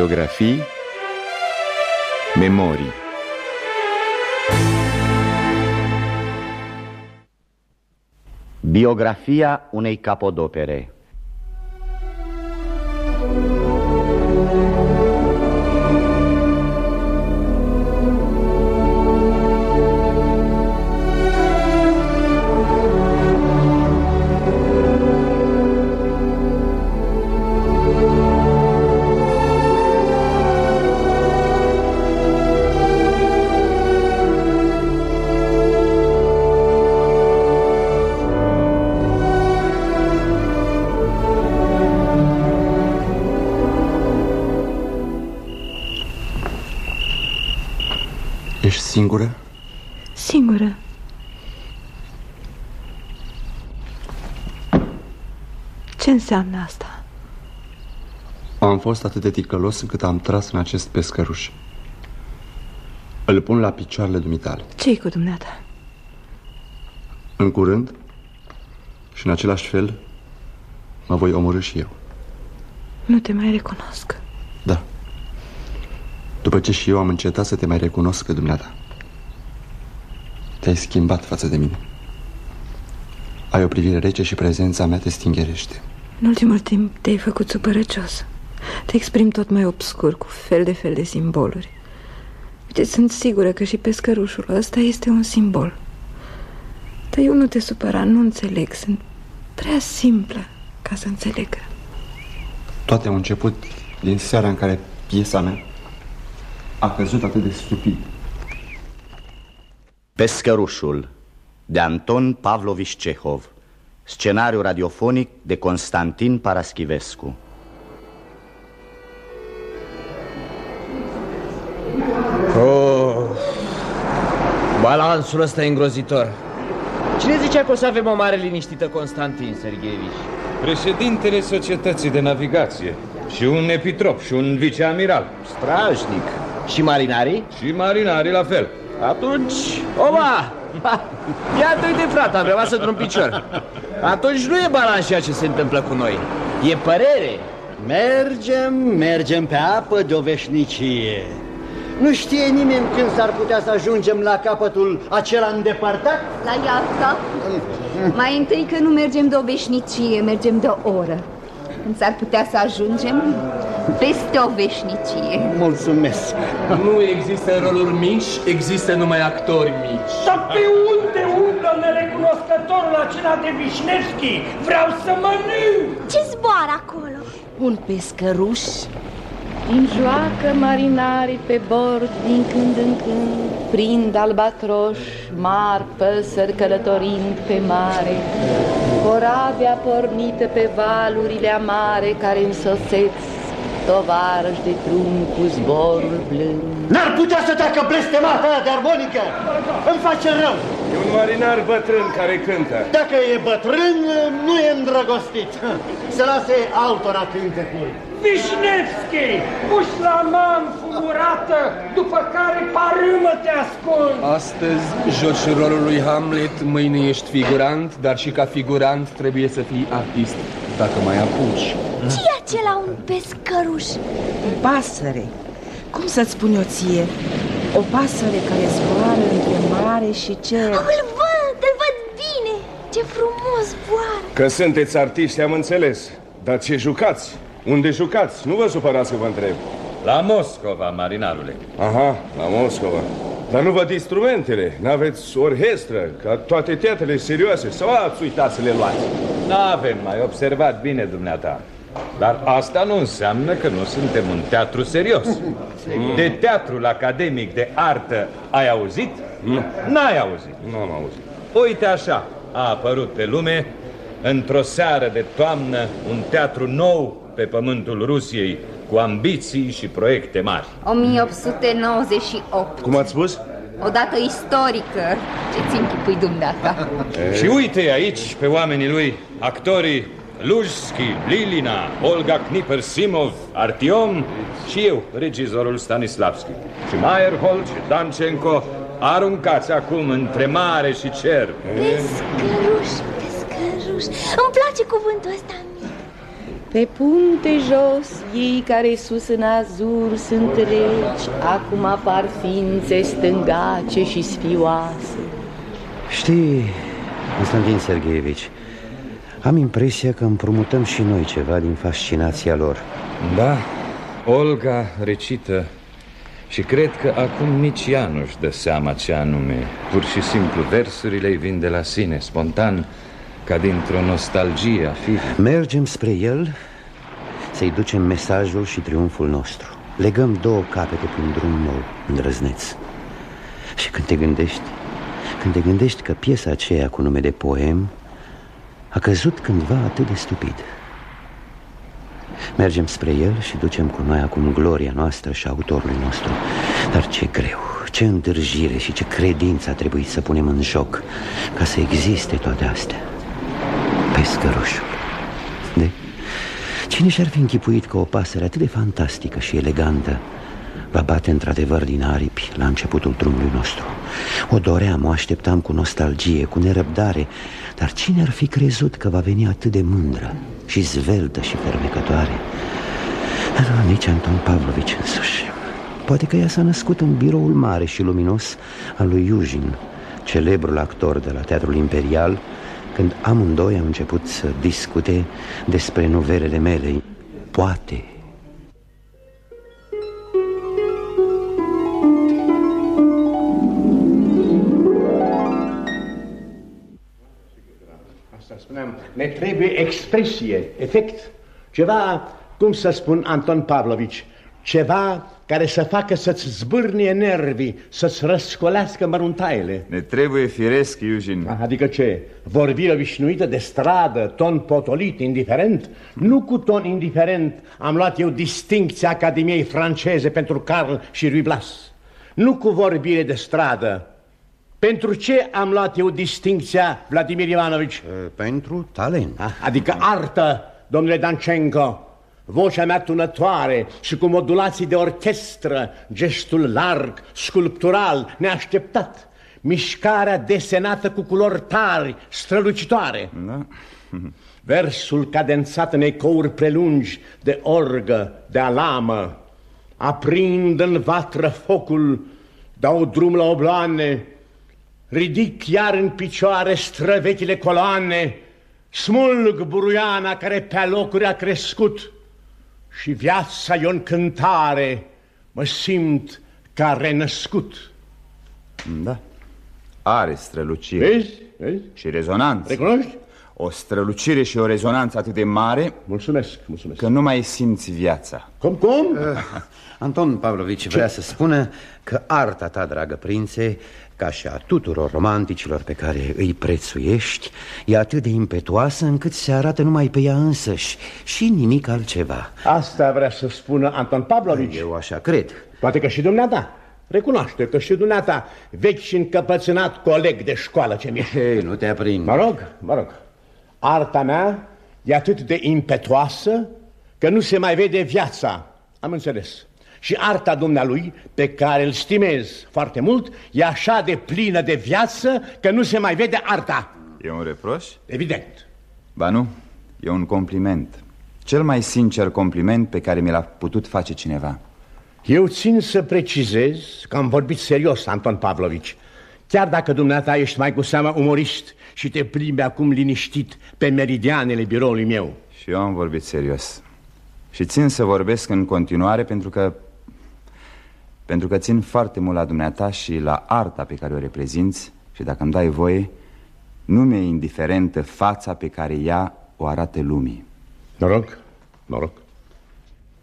Biografii Memorii Biografia unei capodopere înseamnă asta? Am fost atât de ticălos încât am tras în acest pescăruș. Îl pun la picioarele dumitale. Ce-i cu dumneata? În curând și în același fel mă voi omorâ și eu. Nu te mai recunosc. Da. După ce și eu am încetat să te mai recunosc pe dumneata. Te-ai schimbat față de mine. Ai o privire rece și prezența mea te stingerește. În ultimul timp te-ai făcut supărăcios. Te exprimi tot mai obscur, cu fel de fel de simboluri. Uite, sunt sigură că și pescărușul ăsta este un simbol. Dar eu nu te supăra, nu înțeleg. Sunt prea simplă ca să înțeleg. Toate au început din seara în care piesa mea a căzut atât de stupid. Pescărușul de Anton Pavlovici Cehov Scenariu radiofonic de Constantin Paraschivescu Oh, balansul ăsta e îngrozitor. Cine zicea că o să avem o mare liniștită, Constantin Sergeevici? Președintele Societății de Navigație și un epitrop și un viceamiral Strajnic. Și marinarii? și marinarii la fel. Atunci, oba! Iată, uite, frate, am rămas într-un picior. Atunci nu e balans ceea ce se întâmplă cu noi. E părere. Mergem, mergem pe apă de o veșnicie. Nu știe nimeni când s-ar putea să ajungem la capătul acela îndepărtat? La iarta? Mai întâi că nu mergem de o veșnicie, mergem de o oră. Când s-ar putea să ajungem peste o veșnicie. Mulțumesc. Nu există roluri mici, există numai actori mici. Dar pe unde umblă nerecunoscătorul acela de Vișnevski? Vreau să mănânc! Ce zboară acolo? Un pescăruș Înjoacă marinarii pe bord din când în când, prind albatroși, mari păsări călătorind pe mare, corabia pornită pe valurile amare care însoseți tovarăși de drum cu zborul blând. N-ar putea să treacă blestemata aia de armonică? Îmi face rău. E un marinar bătrân care cântă. Dacă e bătrân, nu e îndrăgostit. Să lase altora cântecul. Vișnevski, puși la man fumurată, după care parâmă te ascund. Astăzi joci rolul lui Hamlet, mâine ești figurant, dar și ca figurant trebuie să fii artist, dacă mai apuci. ce e acela un pescăruș? Pasăre Cum să-ți spun eu ție? O pasăre care zboară între mare și cer Oh, îl văd, îl văd bine! Ce frumos zboară! Că sunteți artiști, am înțeles. Dar ce jucați? Unde jucați? Nu vă supărați că vă întreb. La Moscova, marinarule. Aha, la Moscova. Dar nu văd instrumentele, n-aveți orchestră, ca toate teatrele serioase, sau ați uitat să le luați? N-avem mai observat bine dumneata. Dar asta nu înseamnă că nu suntem un teatru serios. De teatrul academic de artă ai auzit? Nu. N-ai auzit. Nu am auzit. Uite așa, a apărut pe lume, într-o seară de toamnă, un teatru nou pe pământul Rusiei, cu ambiții și proiecte mari. 1898. Cum ați spus? Odată istorică. Ce-ți închipui dumneata? Și uite aici pe oamenii lui, actorii Lujski, Lilina, Olga Kniper Simov, Artiom și eu, regizorul Stanislavski. Și Meyerhold și Dancenko aruncați acum între mare și cer. Pescăruș, pescăruș. Îmi place cuvântul ăsta mic. Pe punte jos, ei care sus în azur sunt reci, acum apar ființe stângace și sfioase. Știi, Constantin Sergeevici, am impresia că împrumutăm și noi ceva din fascinația lor. Da, Olga recită și cred că acum nici ea nu-și dă seama ce anume. Pur și simplu, versurile îi vin de la sine, spontan, ca dintr-o nostalgie a fi. Mergem spre el să-i ducem mesajul și triumful nostru. Legăm două capete pe un drum nou, îndrăzneț. Și când te gândești, când te gândești că piesa aceea cu nume de poem a căzut cândva atât de stupid. Mergem spre el și ducem cu noi acum gloria noastră și autorului nostru. Dar ce greu, ce întârziere și ce credință a trebuit să punem în joc ca să existe toate astea. Pescărușul. De? Cine și-ar fi închipuit că o pasăre atât de fantastică și elegantă va bate într-adevăr din aripi la începutul drumului nostru? O doream, o așteptam cu nostalgie, cu nerăbdare, dar cine ar fi crezut că va veni atât de mândră și zveltă și fermecătoare? Nu, nici Anton Pavlovici însuși. Poate că ea s-a născut în biroul mare și luminos al lui Iujin, celebrul actor de la Teatrul Imperial, când amândoi au început să discute despre novelele mele. Poate spuneam, ne trebuie expresie, efect, ceva, cum să spun Anton Pavlovici, ceva care să facă să-ți zbârnie nervii, să-ți răscolească măruntaiele. Ne trebuie firesc, Eugene. Adică ce? Vorbire obișnuită de stradă, ton potolit, indiferent? Nu cu ton indiferent am luat eu distincția Academiei franceze pentru Carl și Ruy Blas. Nu cu vorbire de stradă. Pentru ce am luat eu distincția, Vladimir Ivanovici? Pentru talent. Adică artă, domnule Dancenco. Vocea mea tunătoare și cu modulații de orchestră, gestul larg, sculptural, neașteptat, mișcarea desenată cu culori tari, strălucitoare. Da. Versul cadențat în ecouri prelungi de orgă, de alamă, aprind în vatră focul, dau drum la obloane, ridic iar în picioare străvechile coloane, smulg buruiana care pe locuri a crescut, și viața e o cântare, mă simt ca renăscut. Da. Are strălucire. Vezi? Vezi? Și rezonanță. Recunoști? O strălucire și o rezonanță atât de mare Mulțumesc, mulțumesc Că nu mai simți viața Cum, cum? Uh, Anton Pavlovici vrea să spună că arta ta, dragă prințe ca și a tuturor romanticilor pe care îi prețuiești, e atât de impetuoasă încât se arată numai pe ea însăși și nimic altceva. Asta vrea să spună Anton Pavlovici. Eu așa cred. Poate că și dumneata. Recunoaște că și dumneata, vechi și încăpățânat coleg de școală ce mi Hei, nu te aprind. Mă rog, mă rog. Arta mea e atât de impetuoasă că nu se mai vede viața. Am înțeles. Și arta dumnealui, pe care îl stimez foarte mult, e așa de plină de viață că nu se mai vede arta. E un reproș? Evident. Ba nu, e un compliment. Cel mai sincer compliment pe care mi l-a putut face cineva. Eu țin să precizez că am vorbit serios, Anton Pavlovici. Chiar dacă dumneata ești mai cu seamă umorist și te plimbi acum liniștit pe meridianele biroului meu. Și eu am vorbit serios. Și țin să vorbesc în continuare pentru că pentru că țin foarte mult la dumneata și la arta pe care o reprezinți Și dacă îmi dai voie Nu mi-e indiferentă fața pe care ea o arată lumii. Noroc, noroc.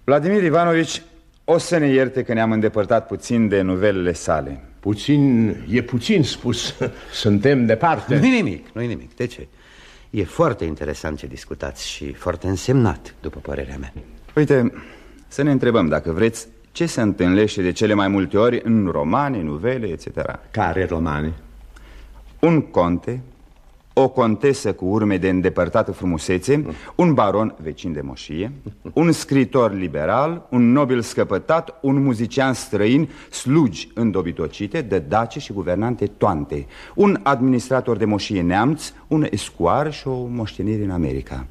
Vladimir Ivanovici o să ne ierte că ne-am îndepărtat puțin de nuvelele sale. Puțin, e puțin spus. Suntem departe. Nu-i nimic, nu-i nimic, de ce? E foarte interesant ce discutați și foarte însemnat, după părerea mea. Uite, să ne întrebăm dacă vreți ce se întâlnește de cele mai multe ori în romane, nuvele, etc. Care romane? Un conte, o contesă cu urme de îndepărtată frumusețe, un baron vecin de moșie, un scritor liberal, un nobil scăpătat, un muzician străin, slugi îndobitocite, de dace și guvernante toante, un administrator de moșie neamț, un escoar și o moștenire în America.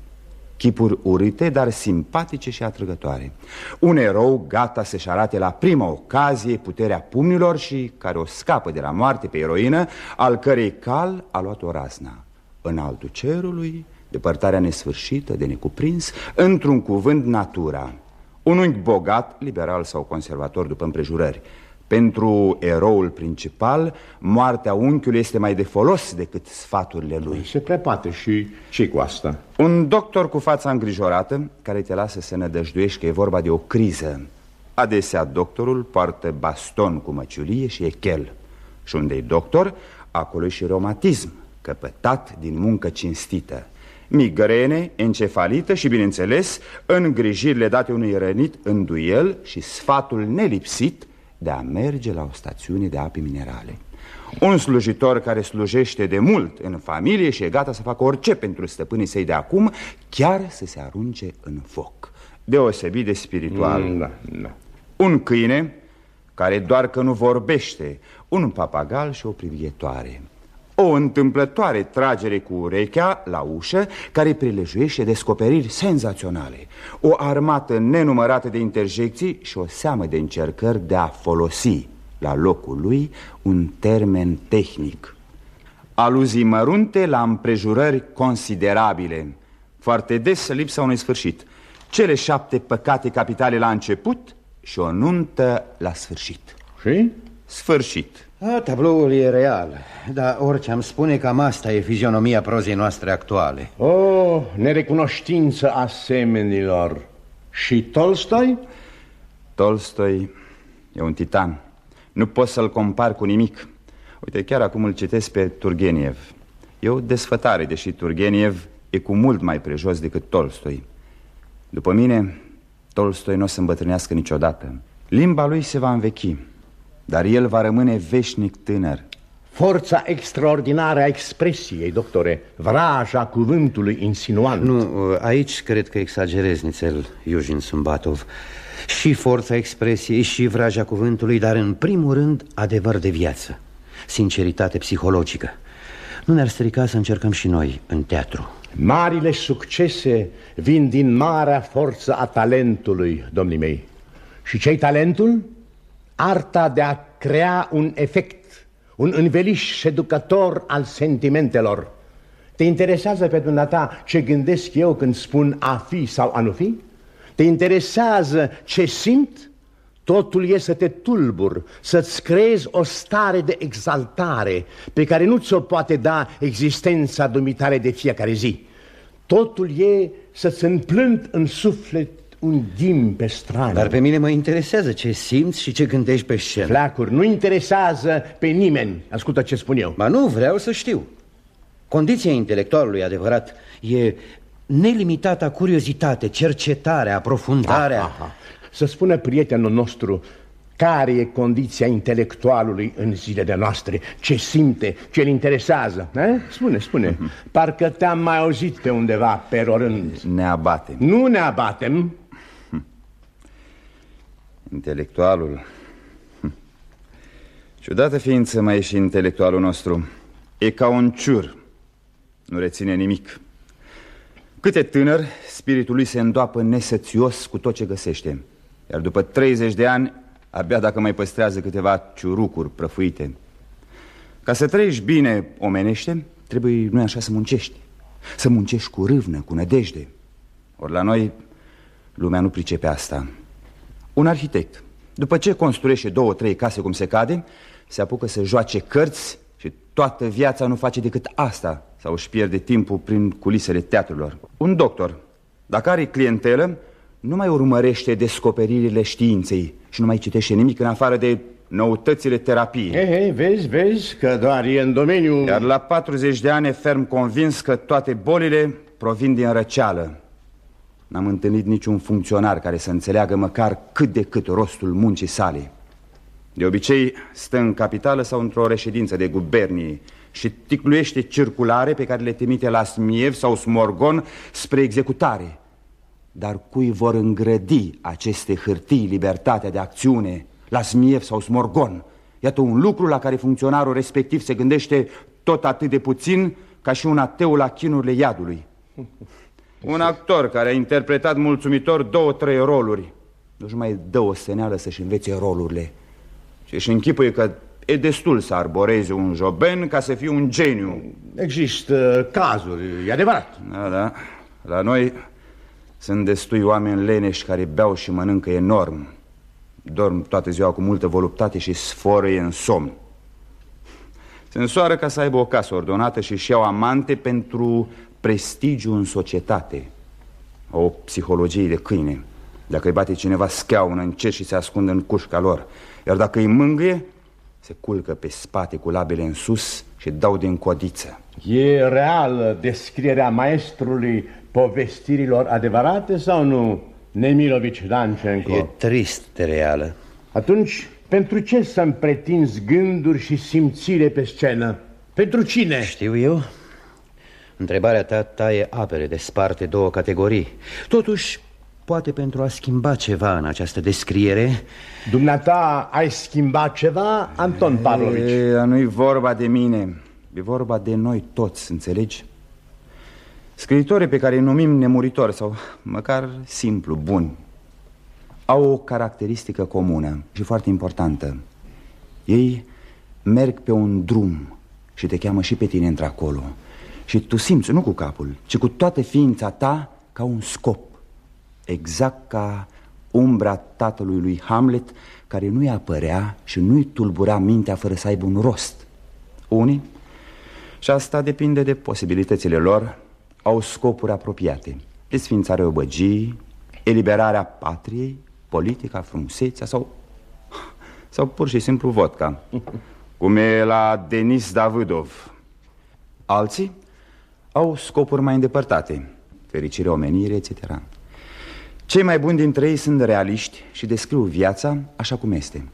Chipuri urâte, dar simpatice și atrăgătoare. Un erou gata să-și arate la prima ocazie puterea pumnilor și care o scapă de la moarte pe eroină Al cărei cal a luat o razna. În altul cerului, depărtarea nesfârșită de necuprins Într-un cuvânt natura. Un unghi bogat, liberal sau conservator după împrejurări pentru eroul principal, moartea unchiului este mai de folos decât sfaturile lui. Se prea poate și, și cu asta? Un doctor cu fața îngrijorată, care te lasă să nădăjduiești că e vorba de o criză. Adesea doctorul poartă baston cu măciulie și echel Și unde e doctor, acolo și reumatism, căpătat din muncă cinstită. Migrene, encefalită și, bineînțeles, îngrijirile date unui rănit în duel și sfatul nelipsit de a merge la o stațiune de ape minerale. Un slujitor care slujește de mult în familie și e gata să facă orice pentru stăpânii săi de acum Chiar să se arunce în foc. Deosebit de spiritual. Mm, da, da. Un câine care doar că nu vorbește Un papagal și o privietoare o întâmplătoare tragere cu urechea la ușă care prilejuiește descoperiri senzaționale. O armată nenumărată de interjecții și o seamă de încercări de a folosi la locul lui un termen tehnic. Aluzii mărunte la împrejurări considerabile. Foarte des lipsa unui sfârșit. Cele șapte păcate capitale la început și o nuntă la sfârșit. Și? Sfârșit a, tabloul e real, dar orice am spune, cam asta e fizionomia prozei noastre actuale. O, oh, nerecunoștință asemenilor. Și Tolstoi? Tolstoi e un titan. Nu pot să-l compar cu nimic. Uite, chiar acum îl citesc pe Turgeniev. E o desfătare, deși Turgeniev e cu mult mai prejos decât Tolstoi. După mine, Tolstoi nu o să îmbătrânească niciodată. Limba lui se va învechi. Dar el va rămâne veșnic tânăr. Forța extraordinară a expresiei, doctore Vraja cuvântului insinuant. Nu, aici cred că exagerez nițel, Iujin Sumbatov Și forța expresiei și vraja cuvântului Dar în primul rând adevăr de viață. Sinceritate psihologică. Nu ne-ar strica să încercăm și noi în teatru. Marile succese vin din marea forță a talentului, domnii mei. Și ce talentul? Arta de a crea un efect, un înveliș seducător al sentimentelor. Te interesează pe dumneata ce gândesc eu când spun a fi sau a nu fi? Te interesează ce simt? Totul e să te tulbur, să-ți creezi o stare de exaltare pe care nu ți-o poate da existența dumitare de fiecare zi. Totul e să-ți împlânt în suflet un ghim pe strană. Dar pe mine mă interesează ce simți și ce gândești pe scenă. Flacuri, nu interesează pe nimeni. Ascultă ce spun eu. Ba nu, vreau să știu. Condiția intelectualului adevărat e nelimitata curiozitate, cercetare, aprofundarea. Aha, aha. Să spună prietenul nostru care e condiția intelectualului în zilele noastre, ce simte, ce îl interesează. Eh? Spune, spune. Mm -hmm. Parcă te-am mai auzit pe undeva, pe rorând. Ne abatem. Nu ne abatem, Intelectualul. Hm. Ciudată ființă mai e și intelectualul nostru. E ca un ciur. Nu reține nimic. Câte tânăr, spiritul lui se îndoapă nesățios cu tot ce găsește. Iar după 30 de ani, abia dacă mai păstrează câteva ciurucuri prăfuite. Ca să trăiești bine omenește, trebuie, nu așa, să muncești. Să muncești cu râvnă, cu nădejde. Ori la noi, lumea nu pricepe asta un arhitect, după ce construiește două, trei case cum se cade, se apucă să joace cărți și toată viața nu face decât asta sau își pierde timpul prin culisele teatrelor. Un doctor, dacă are clientelă, nu mai urmărește descoperirile științei și nu mai citește nimic în afară de noutățile terapiei. Hei, hei, vezi, vezi că doar e în domeniu... Iar la 40 de ani e ferm convins că toate bolile provin din răceală N-am întâlnit niciun funcționar care să înțeleagă măcar cât de cât rostul muncii sale. De obicei stă în capitală sau într-o reședință de gubernie Și ticluiește circulare pe care le trimite la Smiev sau Smorgon spre executare. Dar cui vor îngrădi aceste hârtii libertatea de acțiune la Smiev sau Smorgon? Iată un lucru la care funcționarul respectiv se gândește tot atât de puțin ca și un ateu la chinurile iadului Un actor care a interpretat mulțumitor două, trei roluri. Nu-și mai dă o seneală să-și învețe rolurile. Și își închipuie că e destul să arboreze un joben ca să fie un geniu. Există cazuri, e adevărat. Da, da, la noi sunt destui oameni leneși care beau și mănâncă enorm. Dorm toată ziua cu multă voluptate și sforăie în somn. Se însoară ca să aibă o casă ordonată și-și iau amante pentru prestigiu în societate O psihologie de câine Dacă îi bate cineva scheaună încet și se ascunde în cușca lor Iar dacă îi mângâie, se culcă pe spate cu labele în sus și dau din codiță E reală descrierea maestrului povestirilor adevărate sau nu, Nemilovici Dancenco? E trist de reală Atunci, pentru ce să-mi pretinzi gânduri și simțire pe scenă? Pentru cine? Știu eu Întrebarea ta taie apere de sparte două categorii Totuși, poate pentru a schimba ceva în această descriere Dumneata ai schimbat ceva, Anton Pavlovici? E, nu-i vorba de mine E vorba de noi toți, înțelegi? Scriitorii pe care îi numim nemuritori Sau măcar simplu, buni Au o caracteristică comună și foarte importantă Ei merg pe un drum Și te cheamă și pe tine într-acolo Și tu simți, nu cu capul Ci cu toată ființa ta ca un scop. Exact ca umbra tatălui lui Hamlet Care nu-i apărea și nu-i tulbura mintea fără să aibă un rost. Unii, și asta depinde de posibilitățile lor Au scopuri apropiate. Desfințarea obăgii, eliberarea patriei, politica, frumusețea sau, sau pur și simplu vodka. Cum e la Denis Davidov. Alții au scopuri mai îndepărtate Fericire, omenire, etc. Cei mai buni dintre ei sunt realiști și descriu viața așa cum este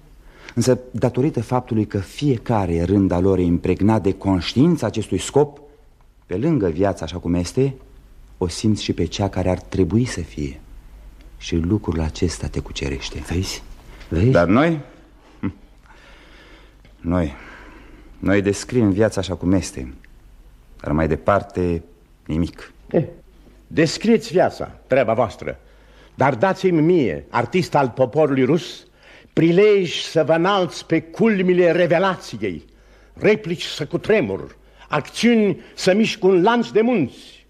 Însă, datorită faptului că fiecare rând al lor e impregnat de conștiința acestui scop Pe lângă viața așa cum este, o simți și pe cea care ar trebui să fie Și lucrul acesta te cucerește Vezi? Vezi? Dar noi? Hm. Noi Noi descriem viața așa cum este Dar mai departe, nimic. Eh, Descrieți viața, treaba voastră. Dar dați-mi mie, artist al poporului rus Prilej să vă înalți pe culmile revelației Replici să cutremur Acțiuni să mișc un lanț de munți.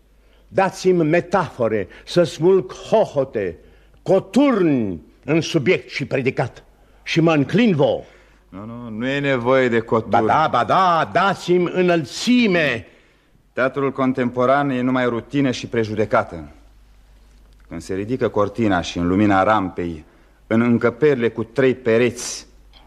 Dați-mi metafore să smulg hohote Coturni în subiect și predicat. Și mă înclin vouă. Nu, nu, nu e nevoie de coturi Ba da, ba da, dați-mi înălțime Teatrul contemporan e numai rutină și prejudecată. Când se ridică cortina și în lumina rampei În încăperile cu trei pereți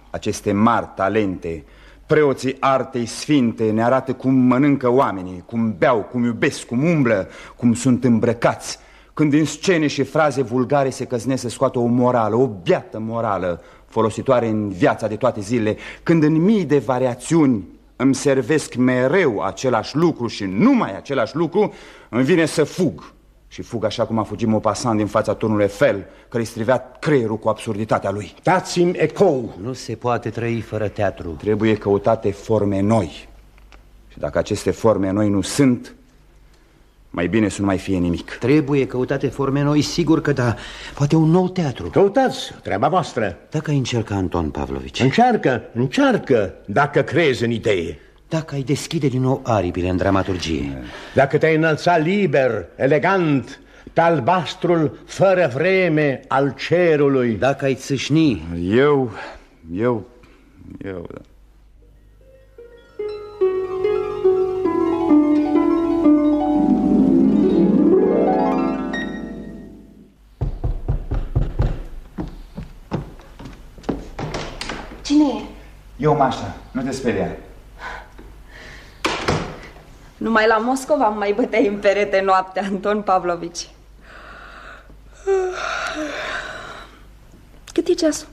Aceste mari talente Preoții artei sfinte ne arată cum mănâncă oamenii Cum beau, cum iubesc, cum umblă, cum sunt îmbrăcați. Când în scene și fraze vulgare se căznesc să scoată o morală, o biată morală Folositoare în viața de toate zilele. Când în mii de variațiuni îmi servesc mereu același lucru și numai același lucru, îmi vine să fug. Și fug așa cum a fugit Maupassant din fața turnului Eiffel, care îi strivea creierul cu absurditatea lui. Dați-mi ecou! Nu se poate trăi fără teatru. Trebuie căutate forme noi. Și dacă aceste forme noi nu sunt, mai bine să nu mai fie nimic. Trebuie căutate forme noi, sigur că da. Poate un nou teatru. Căutați, treaba voastră. Dacă ai încerca, Anton Pavlovici. Încearcă, încearcă, dacă crezi în idee. Dacă ai deschide din nou aripile în dramaturgie. Dacă te-ai înălța liber, elegant, pe albastrul fără vreme al cerului. Dacă ai țâșni. Eu, eu, eu, da. Eu, Mașa, nu te speria. Numai la Moscova mai băteai în perete noaptea, Anton Pavlovici. Cât e ceasul?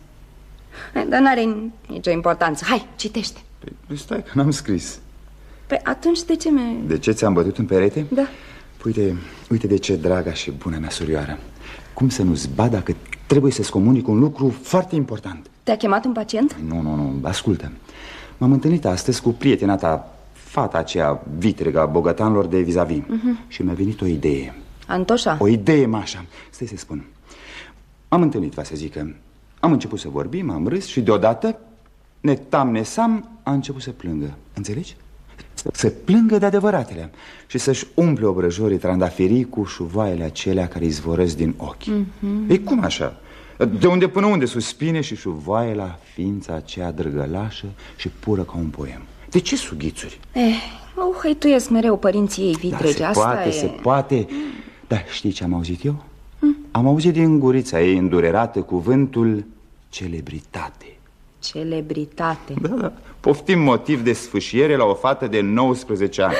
Hai, Dar n-are nicio importanță. Hai, citește. Păi stai că n-am scris. Păi atunci de ce mi De ce ți-am bătut în perete? Da. Păi uite, uite de ce draga și bună mea surioară. Cum să nu-ți bat dacă trebuie să-ți comunic un lucru foarte important? Te-a chemat un pacient? Nu, nu, nu, ascultă. M-am întâlnit astăzi cu prietena ta, fata aceea vitregă a bogătanilor de vis-a-vis. Mhm. Și mi-a venit o idee. Antoșa? O idee, Mașa. Stai să spun. Am întâlnit, va să zic că am început să vorbim, am râs și deodată, netam nesam, a început să plângă. Înțelegi? Să plângă de adevăratele și să-și umple obrăjorii trandafirii cu șuvoaiele acelea care izvorăsc din ochi. Mm -hmm. Ei, cum așa? De unde până unde suspine și șuvoaie la ființa aceea drăgălașă și pură ca un poem. De ce sughițuri? Eh, o hăituiesc mereu părinții ei vitrege, da, asta se poate, e... se poate. Dar știi ce am auzit eu? Mm. Am auzit din gurița ei îndurerată cuvântul celebritate. Celebritate. Da, da. Poftim motiv de sfâșiere la o fată de 19 ani.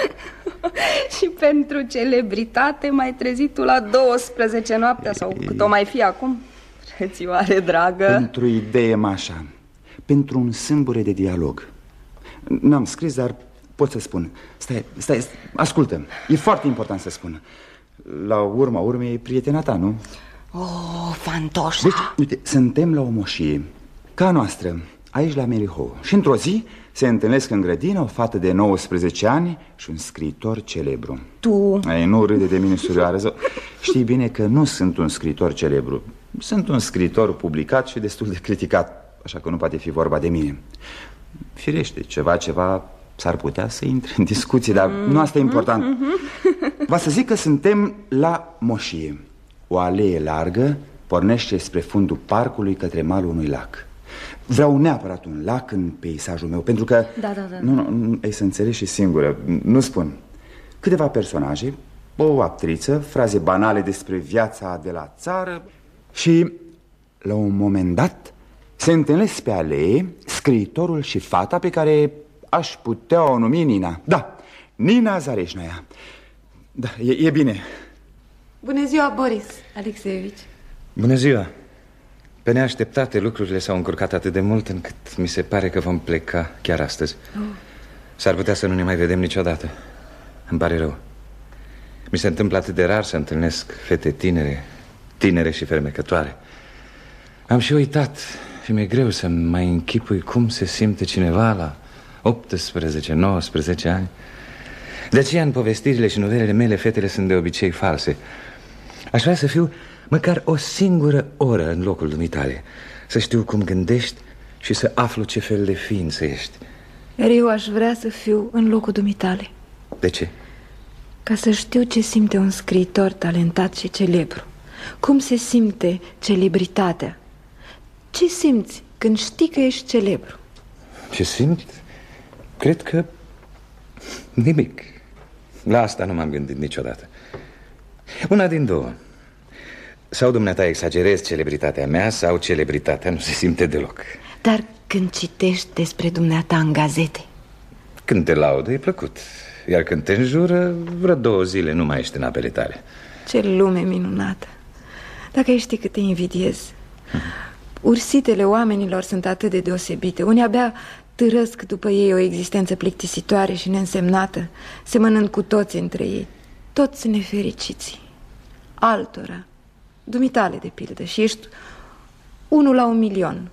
Și pentru celebritate mai trezit tu la 12 noaptea sau cât o mai fi acum? Frățioare dragă. Pentru idee, Mașa Pentru un sâmbure de dialog. N-am scris, dar pot să spun. Stai, stai, ascultă. E foarte important să spun. La urma urmei e prietena ta, nu? Oh, fantoșa Deci, uite, suntem la o moșie. Ca noastră, aici la Meriho. Și într-o zi se întâlnesc în grădină o fată de 19 ani și un scriitor celebru. Tu? Ei, nu râde de mine, surioară zău. Știi bine că nu sunt un scriitor celebru Sunt un scriitor publicat și destul de criticat Așa că nu poate fi vorba de mine. Firește, ceva, ceva s-ar putea să intre în discuție Dar mm -hmm. nu asta e important. Mm -hmm. Va să zic că suntem la Moșie. O alee largă pornește spre fundul parcului către malul unui lac. Vreau neapărat un lac în peisajul meu Pentru că... Da, da, da. Nu, nu, nu ai să înțelegi și singură. Nu spun. Câteva personaje O actriță Fraze banale despre viața de la țară Și la un moment dat Se întâlnesc pe alee Scriitorul și fata pe care Aș putea o numi Nina. Da, Nina Zareșnaia Da, e, e bine. Bună ziua, Boris Alexeevici. Bună ziua. Pe neașteptate lucrurile s-au încurcat atât de mult încât mi se pare că vom pleca chiar astăzi. Oh. S-ar putea să nu ne mai vedem niciodată. Îmi pare rău. Mi se întâmplă atât de rar să întâlnesc fete tinere Tinere și fermecătoare. Am și uitat și mi-e greu să mai închipui cum se simte cineva la 18-19 ani. De aceea în povestirile și novelele mele fetele sunt de obicei false Aș vrea să fiu Măcar o singură oră în locul dumitale Să știu cum gândești și să aflu ce fel de ființă ești. Iar eu aș vrea să fiu în locul dumitale. De ce? Ca să știu ce simte un scriitor talentat și celebru Cum se simte celebritatea? Ce simți când știi că ești celebru? Ce simt? Cred că nimic. La asta nu m-am gândit niciodată. Una din două. Sau dumneata exagerezi celebritatea mea Sau celebritatea nu se simte deloc. Dar când citești despre dumneata în gazete? Când te laudă e plăcut. Iar când te înjură Vreo două zile nu mai ești în apele tale. Ce lume minunată Dacă ai ști cât te invidiez. Ursitele oamenilor sunt atât de deosebite. Unii abia târăsc după ei o existență plictisitoare și neînsemnată Semănând cu toți între ei. Toți nefericiți. Altora. Dumitale, de pildă, și ești unul la un milion.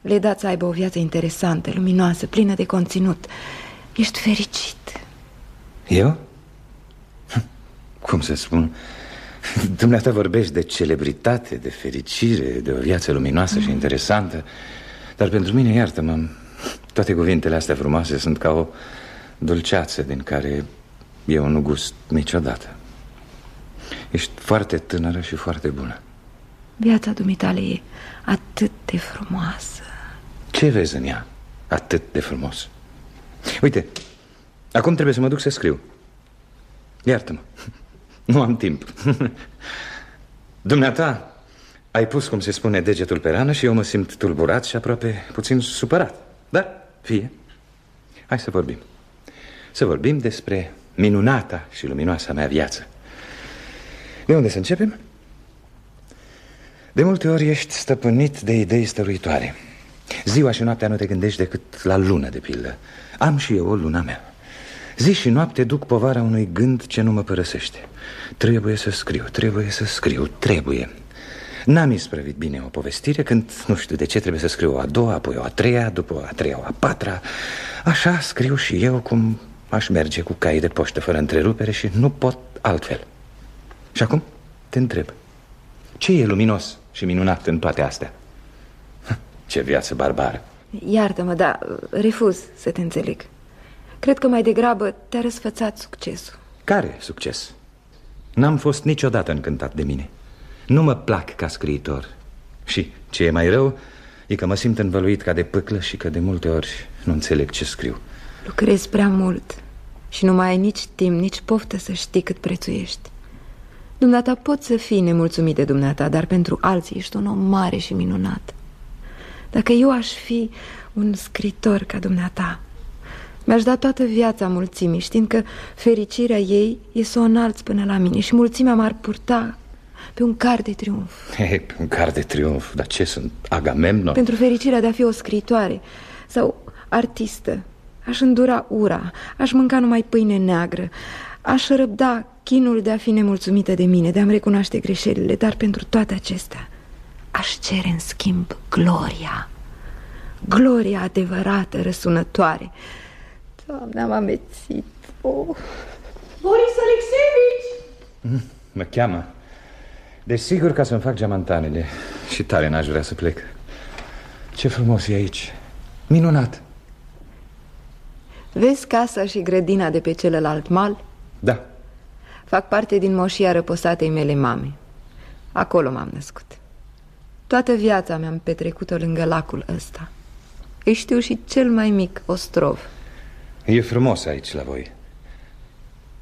Le dați să aibă o viață interesantă, luminoasă, plină de conținut. Ești fericit. Eu? Cum să spun? Dumneata vorbești de celebritate, de fericire, de o viață luminoasă mm. și interesantă Dar pentru mine, iartă-mă, toate cuvintele astea frumoase sunt ca o dulceață din care eu nu gust niciodată Ești foarte tânără și foarte bună Viața dumitale e atât de frumoasă Ce vezi în ea atât de frumos? Uite, acum trebuie să mă duc să scriu Iartă-mă, nu am timp. Dumneata, ai pus, cum se spune, degetul pe rană și eu mă simt tulburat și aproape puțin supărat. Dar, fie, hai să vorbim. Să vorbim despre minunata și luminoasa mea viață. De unde să începem? De multe ori ești stăpânit de idei stăruitoare. Ziua și noaptea nu te gândești decât la lună, de pildă. Am și eu o luna mea Zi și noapte duc povara unui gând ce nu mă părăsește. Trebuie să scriu, trebuie să scriu, trebuie. N-am isprăvit bine o povestire când, nu știu de ce, trebuie să scriu o a doua, apoi o a treia, după o a treia, o a patra. Așa scriu și eu cum aș merge cu cai de poștă fără întrerupere și nu pot altfel. Și acum te întreb Ce e luminos și minunat în toate astea? Ce viață barbară. Iartă-mă, dar refuz să te înțeleg Cred că mai degrabă te-a răsfățat succesul. Care succes? N-am fost niciodată încântat de mine. Nu mă plac ca scriitor. Și ce e mai rău E că mă simt învăluit ca de pâclă Și că de multe ori nu înțeleg ce scriu. Lucrezi prea mult Și nu mai ai nici timp, nici poftă să știi cât prețuiești. Dumneata poți să fii nemulțumit de dumneata Dar pentru alții ești un om mare și minunat. Dacă eu aș fi un scritor ca dumneata Mi-aș da toată viața mulțimii Știind că fericirea ei e să o înalți până la mine Și mulțimea m-ar purta pe un car de triumf He, pe un car de triumf? Dar ce sunt? Agamemnon? Pentru fericirea de a fi o scritoare Sau artistă Aș îndura ura Aș mânca numai pâine neagră Aș răbda chinul de a fi nemulțumită de mine De a-mi recunoaște greșelile Dar pentru toate acestea Aș cere în schimb gloria Gloria adevărată, răsunătoare Doamne, am amețit oh. Boris Alexeevici! Mă cheamă. Desigur ca să-mi fac geamantanele. Și tare n-aș vrea să plec. Ce frumos e aici. Minunat. Vezi casa și grădina de pe celălalt mal? Da. Fac parte din moșia răposatei mele mame. Acolo m-am născut. Toată viața mi-am petrecut-o lângă lacul ăsta. Îi știu și cel mai mic ostrov E frumos aici la voi.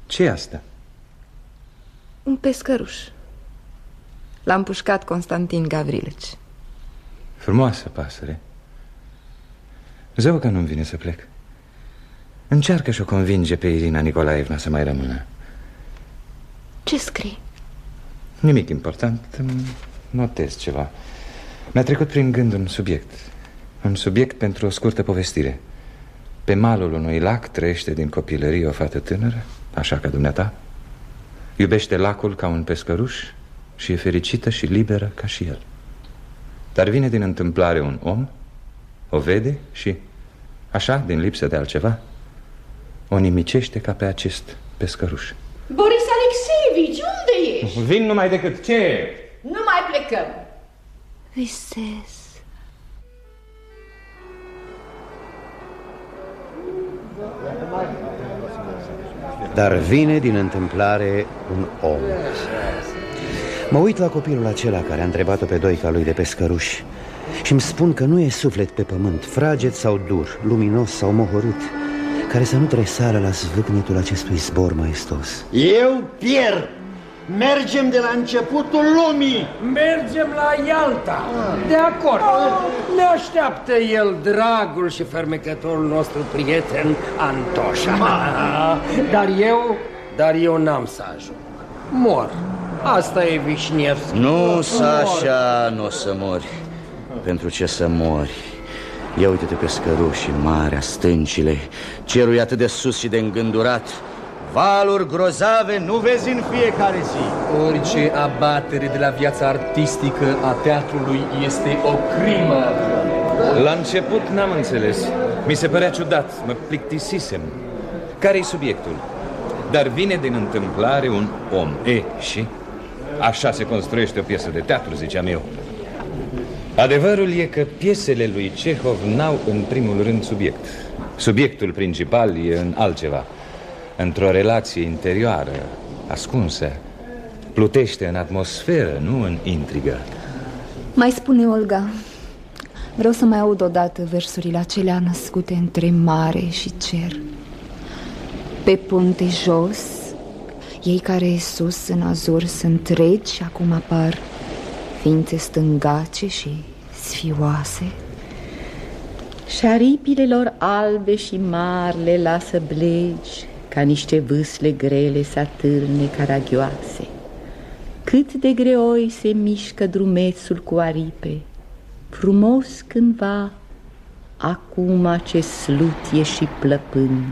Ce e asta? Un pescăruș. L-am pușcat Constantin Gavrileci Frumoasă pasăre. Zău că nu-mi vine să plec. Încearcă și-o convinge pe Irina Nicolaevna să mai rămână. Ce scrii? Nimic important, notez ceva. Mi-a trecut prin gând un subiect. Un subiect pentru o scurtă povestire Pe malul unui lac trăiește din copilărie o fată tânără Așa ca dumneata. Iubește lacul ca un pescăruș Și e fericită și liberă ca și el. Dar vine din întâmplare un om O vede și Așa, din lipsă de altceva O nimicește ca pe acest pescăruș. Boris Alexeevici, unde ești? Vin numai decât ce? Nu mai plecăm. Visez Dar vine din întâmplare un om. Mă uit la copilul acela care a întrebat-o pe doica lui de pescăruși Și îmi spun că nu e suflet pe pământ, fraget sau dur, luminos sau mohorât Care să nu tresară la zvâcnetul acestui zbor maestos. Eu pierd Mergem de la începutul lumii. Mergem la Ialta. De acord Ne așteaptă el, dragul și fermecătorul nostru prieten Antoșa Dar eu, dar eu n-am să ajung. Mor. Asta e Vișnievski Nu, Sasha, nu o să mori. Pentru ce să mori? Ia uite-te pe scăruși, marea, stâncile Cerul e atât de sus și de îngândurat Valuri grozave nu vezi în fiecare zi. Orice abatere de la viața artistică a teatrului este o crimă. La început n-am înțeles. Mi se părea ciudat, mă plictisisem. Care-i subiectul? Dar vine din întâmplare un om. E, și? Așa se construiește o piesă de teatru, ziceam eu. Adevărul e că piesele lui Cehov n-au în primul rând subiect. Subiectul principal e în altceva Într-o relație interioară, ascunsă Plutește în atmosferă, nu în intrigă. Mai spune Olga Vreau să mai aud odată versurile acelea născute între mare și cer. Pe punte jos Ei care sus în azur sunt regi și acum apar Ființe stângace și sfioase. Și aripile lor albe și mari le lasă blegi Ca niște vâsle grele să atârne caragioase. Cât de greoi se mișcă drumețul cu aripe Frumos cândva, acum ce slut e și plăpând.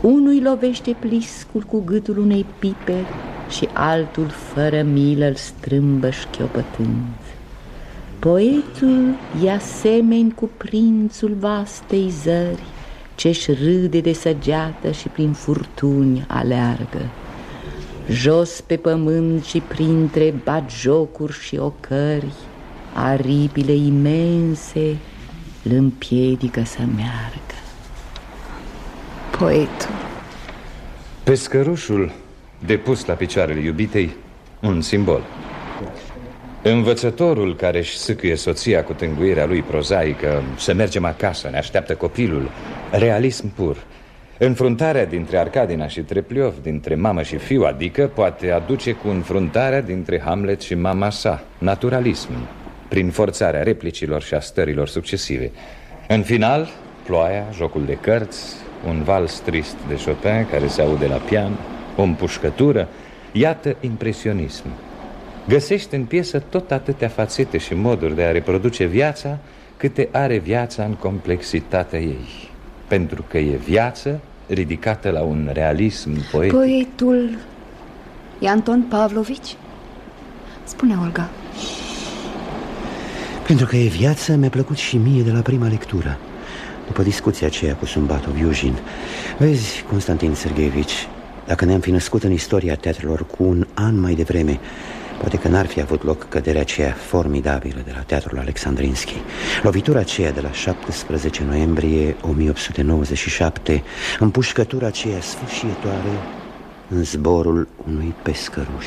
Unui lovește pliscul cu gâtul unei pipe Și altul fără milă îl strâmbă șchiopătând. Poetul e asemeni cu prințul vastei zări Ce-și râde de săgeată și prin furtuni aleargă Jos pe pământ și printre batjocuri și ocări, aripile imense îl împiedică să meargă. Poetul. Pescărușul depus la picioarele iubitei, un simbol. Învățătorul care își sâcâie soția cu tânguirea lui prozaică Să mergem acasă, ne așteaptă copilul. Realism pur. Înfruntarea dintre Arcadina și Trepliov Dintre mamă și fiu, adică Poate aduce cu înfruntarea dintre Hamlet și mama sa Naturalism Prin forțarea replicilor și a stărilor succesive. În final, ploaia, jocul de cărți Un vals trist de Chopin care se aude la pian O împușcătură Iată impresionism Găsești în piesă tot atâtea fațete și moduri de a reproduce viața Câte are viața în complexitatea ei. Pentru că e viață ridicată la un realism poetic. Poetul e Anton Pavlovici? Spune, Olga. Pentru că e viață, mi-a plăcut și mie de la prima lectură. După discuția aceea cu Sumbatov Iujin. Vezi, Constantin Sergeevici Dacă ne-am fi născut în istoria teatrelor cu un an mai devreme Poate că n-ar fi avut loc căderea aceea formidabilă de la Teatrul Alexandrinski. Lovitura aceea de la 17 noiembrie 1897 Împușcătura aceea sfârșietoare în zborul unui pescăruș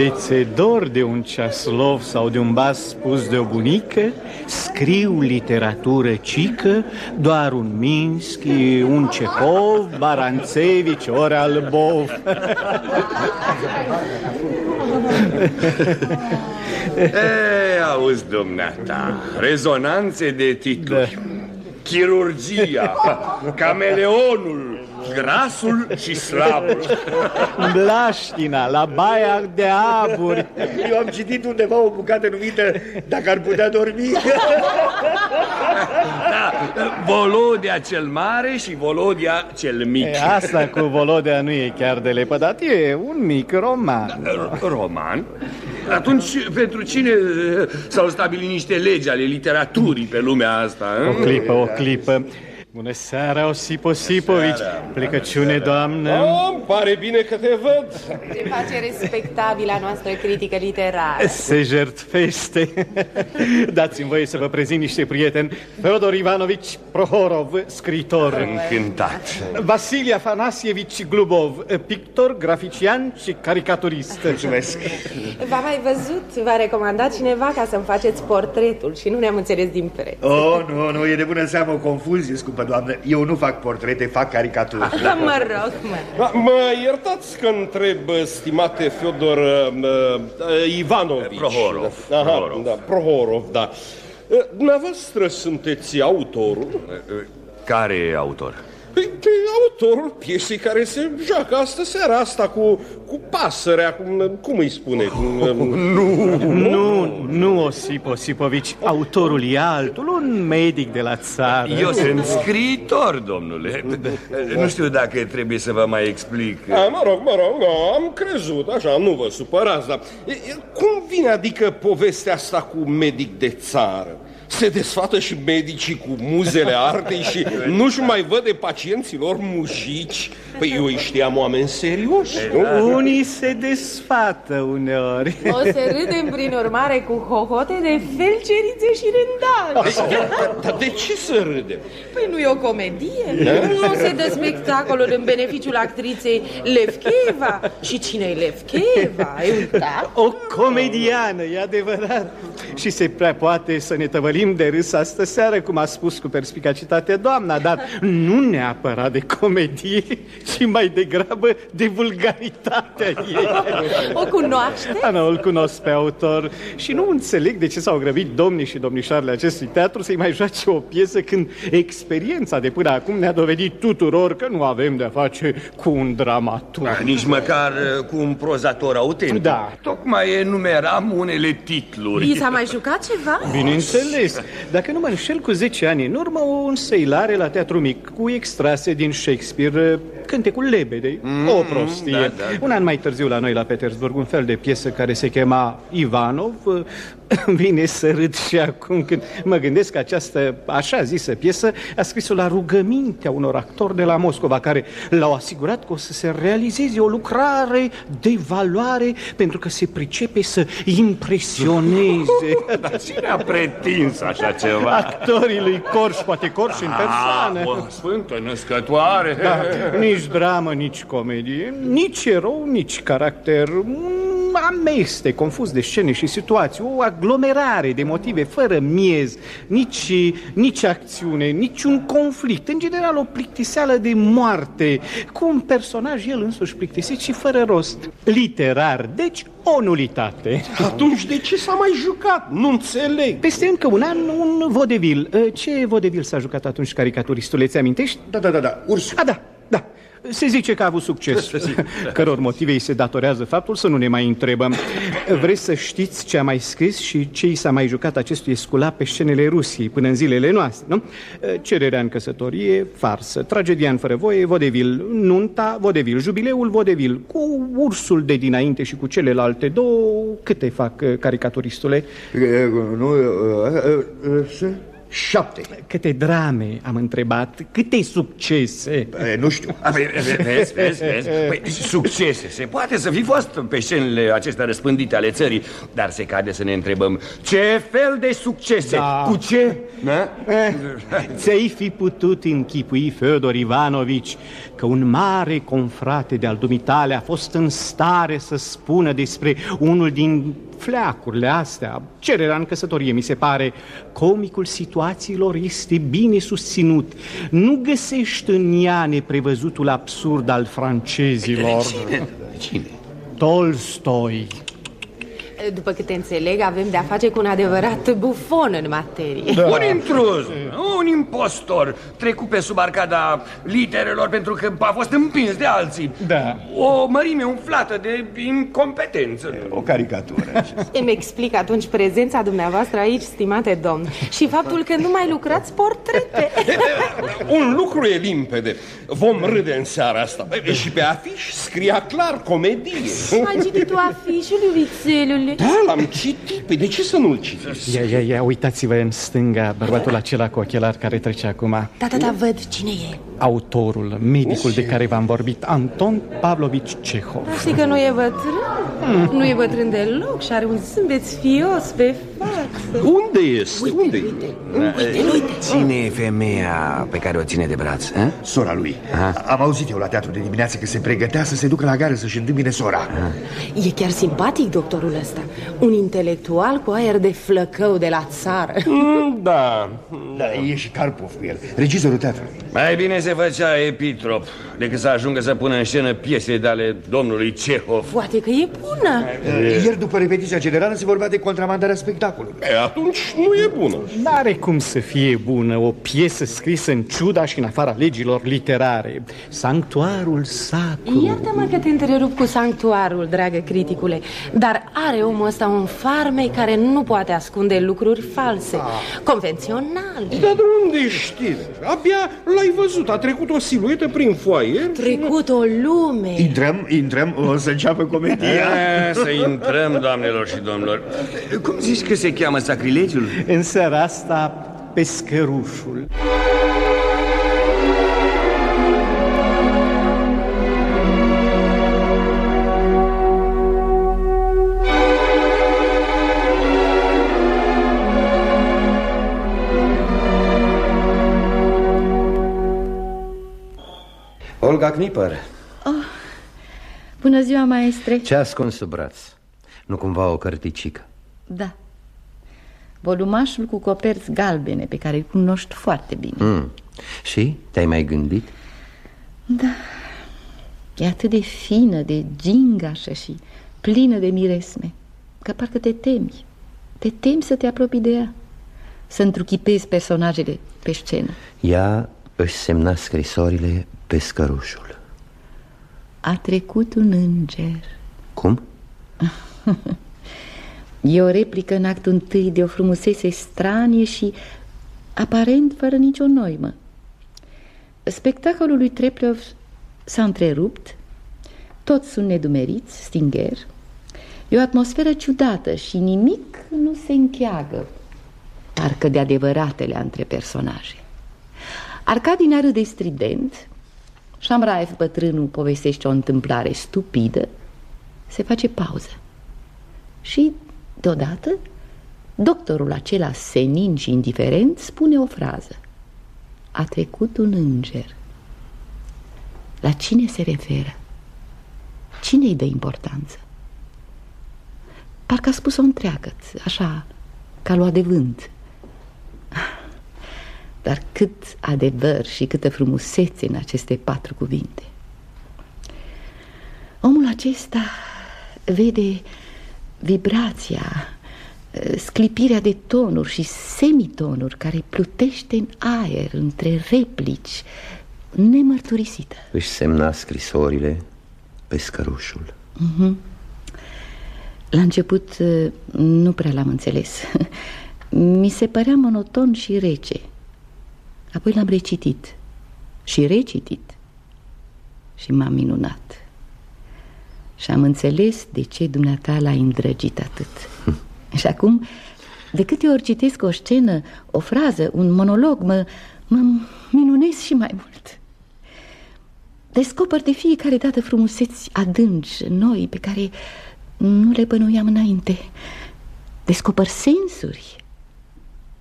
De ți dor de un ceaslov sau de un bas spus de o bunică, scriu literatură cică, doar un Minski, un Cehov, Baranțevici, ori Albov. E, auzi, dumneata, rezonanțe de titluri da. Chirurgia, cameleonul, grasul și slabul Blaștina, la baia de aburi. Eu am citit undeva o bucată numită Dacă ar putea dormi. Da, Volodia cel mare și Volodia cel mic. E, Asta cu Volodia nu e chiar de lepădat E un mic roman. Da, Roman? Atunci, pentru cine s-au stabilit niște legi ale literaturii pe lumea asta? O clipă, o clipă Bună seara, Osipo Sipovici. Plecăciune, doamnă. Oh, îmi pare bine că te văd. Se face respectabila noastră critică literară. Se jertfește. Dați-mi voie să vă prezint niște prieteni. Feodor Ivanovici Prohorov, scriitor. Încântat. Vasilia Afanasievici Glubov, pictor, grafician și caricaturist. Mulțumesc. V-a mai văzut, v-a recomandat cineva ca să-mi faceți portretul și nu ne-am înțeles din preț. Oh, nu, nu, e de bună seamă o confuzie, scumpă doamnă. Eu nu fac portrete, fac caricaturi. Da, mă rog, mă. Da, mă iertați că întreb, stimate Fiodor uh, uh, Ivanovici. Prohorov. Aha, Prohorov. Da, Prohorov, da. Uh, dumneavoastră sunteți autorul? Care e autor? Păi, păi, autorul piesei care se joacă astă seara asta cu, cu pasărea, cum, cum îi spune? Cu, oh, nu, nu, nu, Osip Osipovici. Autorul e altul, un medic de la țară. Eu sunt scriitor, domnule. Nu știu dacă trebuie să vă mai explic. A, mă rog, mă rog, no, am crezut, așa, nu vă supărați, dar e, e, cum vine adică povestea asta cu medic de țară? Se desfată și medicii cu muzele artei și nu-și mai văd de pacienților mujici. Păi eu îi știam oameni serioși, nu? Unii se desfată uneori. O să râdem prin urmare cu hohote de felcerițe și rândali. Dar de ce să râdem? Păi nu e o comedie? Nu se dă spectacolul în beneficiul actriței Levcheva. Și cine e Levcheva? E un O comediană, e adevărat. Și se prea poate să ne tăvălim de râs astă seară, cum a spus cu perspicacitate doamna, dar nu neapărat de comedie, ci mai degrabă de vulgaritatea ei. O cunoaște? Da, nu, îl cunosc pe autor și nu înțeleg de ce s-au grăbit domnii și domnișoarele acestui teatru să-i mai joace o piesă când experiența de până acum ne-a dovedit tuturor că nu avem de-a face cu un dramaturg. Da, nici măcar uh, cu un prozator autentic. Da. Tocmai enumeram unele titluri. I s-a mai jucat ceva? Bineînțeles. Dacă nu mă înșel cu 10 ani în urmă, o înseilare la Teatru Mic cu extrase din Shakespeare cântecul lebedei, mm, o prostie. Da, da, da. Un an mai târziu la noi la Petersburg, un fel de piesă care se chema Ivanov, vine să râd și acum când mă gândesc că această așa zisă piesă a scris-o la rugămintea unor actori de la Moscova care l-au asigurat că o să se realizeze o lucrare de valoare pentru că se pricepe să impresioneze. Dar cine a pretins așa ceva? Actorii lui Corș, poate Corș în ah, persoană. Ah, sfântă născătoare. Da, nici dramă, nici comedie, nici erou, nici caracter. Un amestec confuz de scene și situații, o aglomerare de motive fără miez, nici, nici acțiune, niciun conflict. În general, o plictiseală de moarte, cu un personaj el însuși plictisit și fără rost. Literar, deci o nulitate. Atunci de ce s-a mai jucat? Nu înțeleg. Peste încă un an, un vodevil. Ce vodevil s-a jucat atunci caricaturistul? Îți amintești? Da, da, da, da, Urs. A, da, da. Se zice că a avut succes, căror motive îi se datorează faptul să nu ne mai întrebăm. Vreți să știți ce a mai scris și ce i s-a mai jucat acestui escula pe scenele Rusiei până în zilele noastre, nu? Cererea în căsătorie, farsă, tragedia în fără voie, vodevil, nunta, vodevil, jubileul, vodevil, cu ursul de dinainte și cu celelalte două, câte fac caricaturistule? Nu, Șapte. Câte drame, am întrebat, câte succese? E, nu știu. Vezi, vezi, vezi? Păi, succese. Se poate să fi fost pe scenele acestea răspândite ale țării, dar se cade să ne întrebăm ce fel de succese? Da. Cu ce? Da? Ți-ai fi putut închipui, Feodor Ivanovici, că un mare confrate de-al dumitale a fost în stare să spună despre unul din fleacurile astea, cererea în căsătorie, mi se pare, comicul situațiilor este bine susținut. Nu găsești în ea neprevăzutul absurd al francezilor. De cine? De cine? Tolstoi. După câte înțeleg, avem de-a face cu un adevărat bufon în materie. Da. Un intruz, un impostor Trecut pe sub arcada literelor pentru că a fost împins de alții. Da. O mărime umflată de incompetență. O caricatură Îmi explic atunci prezența dumneavoastră aici, stimate domn Și faptul că nu mai lucrați portrete. Un lucru e limpede. Vom râde în seara asta. Și pe afiș scria clar comedie. Ai citit tu afișul, iubițelule? Da, l-am citit. Păi de ce să nu-l citiți? Ia, ia, ia, uitați-vă în stânga, bărbatul acela cu ochelari care trece acum. Da, da, da, văd cine e. Autorul, medicul de care v-am vorbit, Anton Pavlovici Cehov. Știi că nu e bătrân? Mm. Nu e bătrân deloc și are un zâmbet fios pe față. Unde este? Uite, Unde uite, uite, uite. Cine e femeia pe care o ține de braț? A? Sora lui. Aha. Am auzit eu la teatru de dimineață că se pregătea să se ducă la gară să-și îndâmine sora. Aha. E chiar simpatic doctorul ăsta. Un intelectual cu aer de flăcău de la țară. Mm, da. da. E și Karpov cu el, regizorul teatrului. Mai bine se făcea epitrop decât să ajungă să pună în scenă piese de ale domnului Cehov. Poate că e bună. Ieri după repetiția generală se vorbea de contramandarea spectacolului. E, atunci nu e bună. N-are cum să fie bună o piesă scrisă în ciuda și în afara legilor literare. Sanctuarul sacru. Iartă-mă că te întrerup cu sanctuarul, dragă criticule, dar are omul ăsta un farmec care nu poate ascunde lucruri false, ah. convențional. Dar de unde știi? Abia l-ai văzut, a trecut o siluetă prin foaie. Trecut o lume. Intrăm, intrăm, o să înceapă comedia. E, să intrăm, doamnelor și domnilor. Cum zici că se cheamă sacrilegiul? În seara asta, pescărușul. Olga Knipper oh, Bună ziua, maestre Ce ascunzi sub braț? Nu cumva o cărticică? Da Volumașul cu coperți galbene Pe care îl cunoști foarte bine mm. Și? Te-ai mai gândit? Da E atât de fină, de gingașă și plină de miresme Că parcă te temi Te temi să te apropii de ea Să întruchipezi personajele pe scenă Ea își semna scrisorile pe scărușul A trecut un înger Cum? e o replică în actul întâi de o frumusețe stranie și aparent fără nicio noimă Spectacolul lui Treplov s-a întrerupt, toți sunt nedumeriți, stinger. E o atmosferă ciudată și nimic nu se încheagă, parcă de adevăratele între personaje. Arcadina râde strident, Șamraev, bătrânul, povestește o întâmplare stupidă, se face pauză. Și, deodată, doctorul acela senin și indiferent spune o frază. A trecut un înger. La cine se referă? Cine îi dă importanță? Parcă a spus-o întreagă, așa, ca luat de vânt. Dar cât adevăr și câtă frumusețe în aceste patru cuvinte. Omul acesta vede vibrația, sclipirea de tonuri și semitonuri care plutește în aer între replici, nemărturisită. Își semna scrisorile pe scărușul. Mm -hmm. La început nu prea l-am înțeles. Mi se părea monoton și rece. Apoi l-am recitit și recitit și m-am minunat. Și am înțeles de ce dumneata l-a îndrăgit atât. și acum, de câte ori citesc o scenă, o frază, un monolog, mă, mă minunez și mai mult. Descoper de fiecare dată frumuseți adânci, noi, pe care nu le bănuiam înainte. Descoper sensuri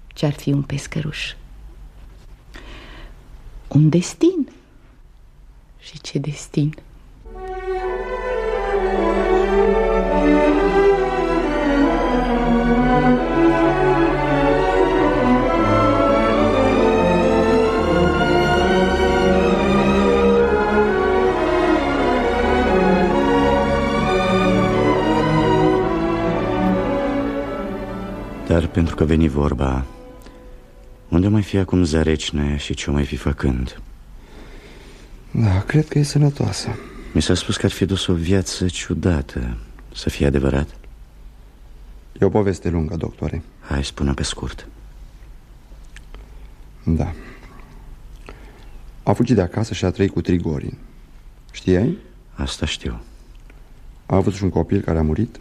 ce-ar fi un pescăruș. Un destin. Și ce destin! Dar pentru că veni vorba Unde mai fi acum Zarecne și ce o mai fi făcând? Da, cred că e sănătoasă. Mi s-a spus că ar fi dus o viață ciudată Să fie adevărat. E o poveste lungă, doctore. Hai, spune pe scurt. Da. A fugit de acasă și a trăit cu Trigorin Știai? Asta știu. A avut și un copil care a murit.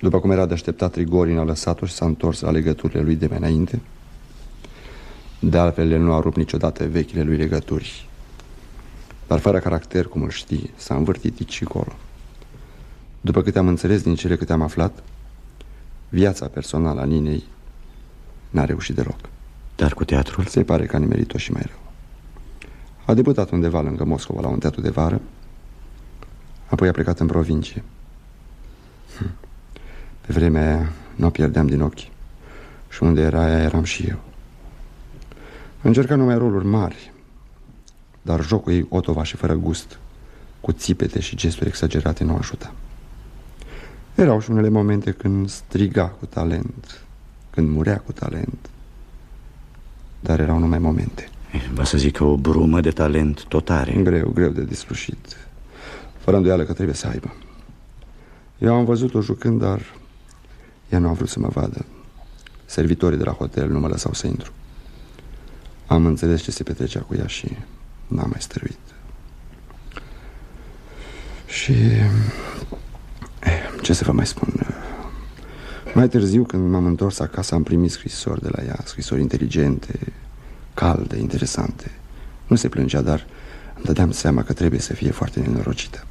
După cum era de așteptat, Trigorin a lăsat-o și s-a întors la legăturile lui de mai înainte. De altfel, el nu a rupt niciodată vechile lui legături. Dar fără caracter, cum îl știi, s-a învârtit aici și acolo. După câte am înțeles din cele câte am aflat, viața personală a Ninei n-a reușit deloc. Dar cu teatrul? Se pare că a nimerit-o și mai rău. A debutat undeva lângă Moscova la un teatru de vară, apoi a plecat în provincie. Hm. Pe vremea aia nu o pierdeam din ochi Și unde era aia eram și eu Încerca numai roluri mari Dar jocul ei otova și fără gust Cu țipete și gesturi exagerate nu ajuta Erau și unele momente când striga cu talent Când murea cu talent Dar erau numai momente. Va să zic că o brumă de talent tot are Greu, greu de dislușit Fără îndoială că trebuie să aibă. Eu am văzut-o jucând, dar ea nu a vrut să mă vadă. Servitorii de la hotel nu mă lăsau să intru. Am înțeles ce se petrecea cu ea și n-am mai stăruit. Și... Eh, ce să vă mai spun? Mai târziu, când m-am întors acasă, am primit scrisori de la ea, scrisori inteligente, calde, interesante. Nu se plângea, dar îmi dădeam seama că trebuie să fie foarte nenorocită.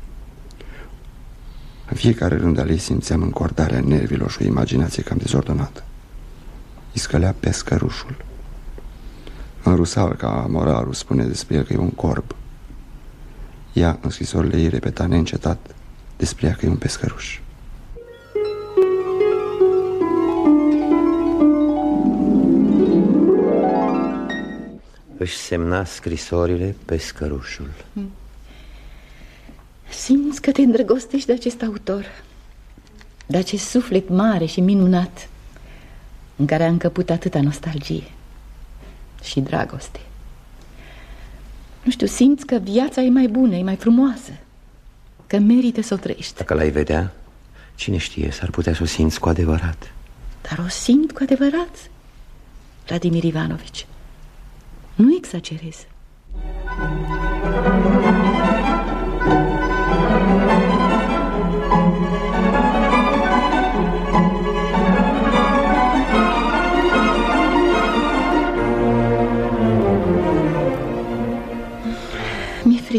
În fiecare rând al ei simțeam încordarea nervilor și o imaginație cam dezordonată. Îi scălea pescărușul. În rusal, ca moralul spune despre el că e un corb. Ea, în scrisorile ei, repeta neîncetat despre ea că e un pescăruș. Își semna scrisorile pescărușul. Hmm. Simți că te îndrăgostești de acest autor De acest suflet mare și minunat În care a încăput atâta nostalgie Și dragoste. Nu știu, simți că viața e mai bună, e mai frumoasă Că merită să o trăiești. Dacă l-ai vedea, cine știe, s-ar putea să o simți cu adevărat. Dar o simt cu adevărat Vladimir Ivanovici. Nu exagerez. Thank you.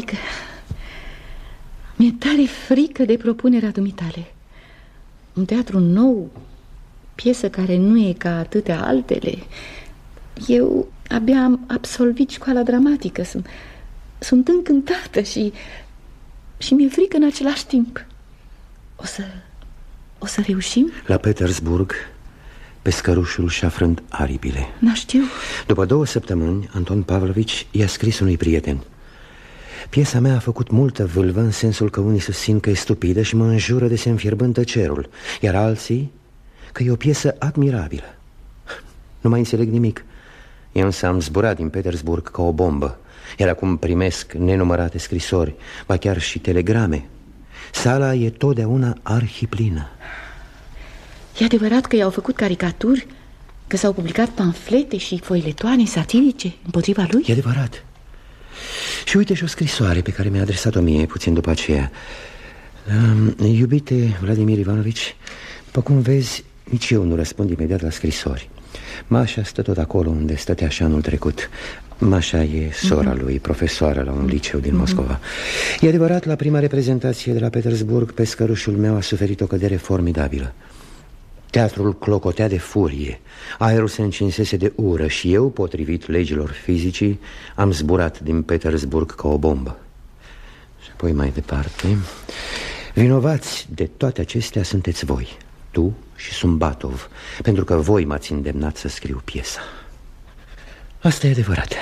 Frică. Mi-e tare frică de propunerea dumitale. Un teatru nou Piesă care nu e ca atâtea altele. Eu abia am absolvit școala dramatică Sunt, sunt încântată și Și mi-e frică în același timp. O să... O să reușim? La Petersburg Pescărușul și afrând aripile. Nu știu După două săptămâni, Anton Pavlovici i-a scris unui prieten Piesa mea a făcut multă vâlvă în sensul că unii susțin că e stupidă și mă înjură de se înfierbântă cerul Iar alții că e o piesă admirabilă Nu mai înțeleg nimic Eu însă am zburat din Petersburg ca o bombă Iar acum primesc nenumărate scrisori, ba chiar și telegrame Sala e totdeauna arhiplină E adevărat că i-au făcut caricaturi? Că s-au publicat pamflete și foiletoane satirice împotriva lui? E adevărat Și uite și o scrisoare pe care mi-a adresat-o mie puțin după aceea. Um, Iubite Vladimir Ivanovici După cum vezi, nici eu nu răspund imediat la scrisori. Mașa stă tot acolo unde stătea și anul trecut. Mașa e sora lui, profesoară la un liceu din Moscova. E adevărat, la prima reprezentație de la Petersburg Pescărușul meu a suferit o cădere formidabilă Teatrul clocotea de furie. Aerul se încinsese de ură Și eu, potrivit legilor fizicii Am zburat din Petersburg ca o bombă. Și apoi mai departe. Vinovați de toate acestea sunteți voi. Tu și Sumbatov. Pentru că voi m-ați îndemnat să scriu piesa. Asta e adevărat.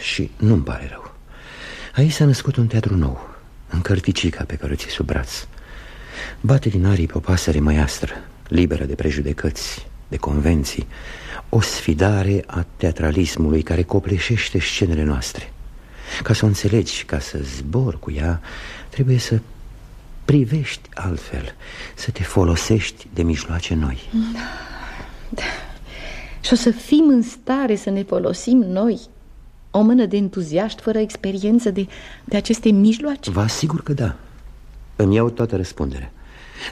Și nu-mi pare rău. Aici s-a născut un teatru nou În cărticica pe care o ții sub braț. Bate din aripi o pasăre măiastră Liberă de prejudecăți, de convenții O sfidare a teatralismului care copleșește scenele noastre Ca să o înțelegi, ca să zbor cu ea Trebuie să privești altfel Să te folosești de mijloace noi Da, da. Și o să fim în stare să ne folosim noi O mână de entuziaști fără experiență de, de aceste mijloace? Vă asigur că da Îmi iau toată răspunderea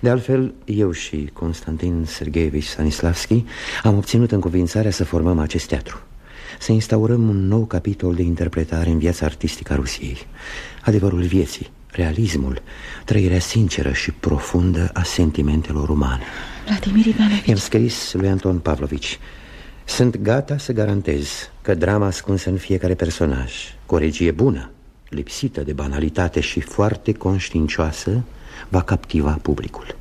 de altfel, eu și Constantin Sergeevici Stanislavski am obținut încuvințarea să formăm acest teatru Să instaurăm un nou capitol de interpretare în viața artistică a Rusiei. Adevărul vieții, realismul, trăirea sinceră și profundă a sentimentelor umane. Vladimir Ivanovici I-am scris lui Anton Pavlovici. Sunt gata să garantez că drama ascunsă în fiecare personaj Cu o regie bună, lipsită de banalitate și foarte conștiincioasă va captiva publicul.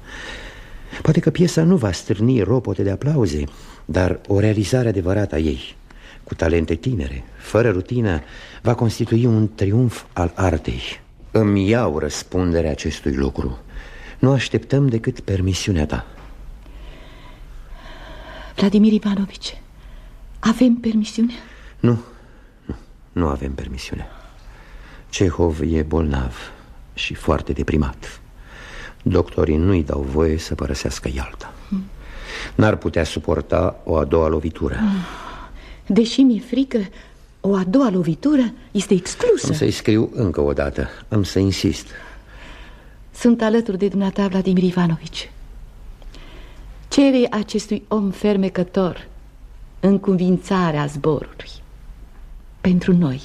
Poate că piesa nu va stârni ropote de aplauze Dar o realizare adevărată a ei Cu talente tinere, fără rutină Va constitui un triumf al artei. Îmi iau răspunderea acestui lucru. Nu așteptăm decât permisiunea ta. Vladimir Ivanovici Avem permisiune? Nu, nu, nu avem permisiune. Cehov e bolnav și foarte deprimat Doctorii nu-i dau voie să părăsească Ialta. N-ar putea suporta o a doua lovitură. Deși mi-e frică, o a doua lovitură este exclusă. Am să-i scriu încă o dată, am să insist. Sunt alături de dumneata, Vladimir Ivanovici. Cere acestui om fermecător încuvințarea zborului. Pentru noi,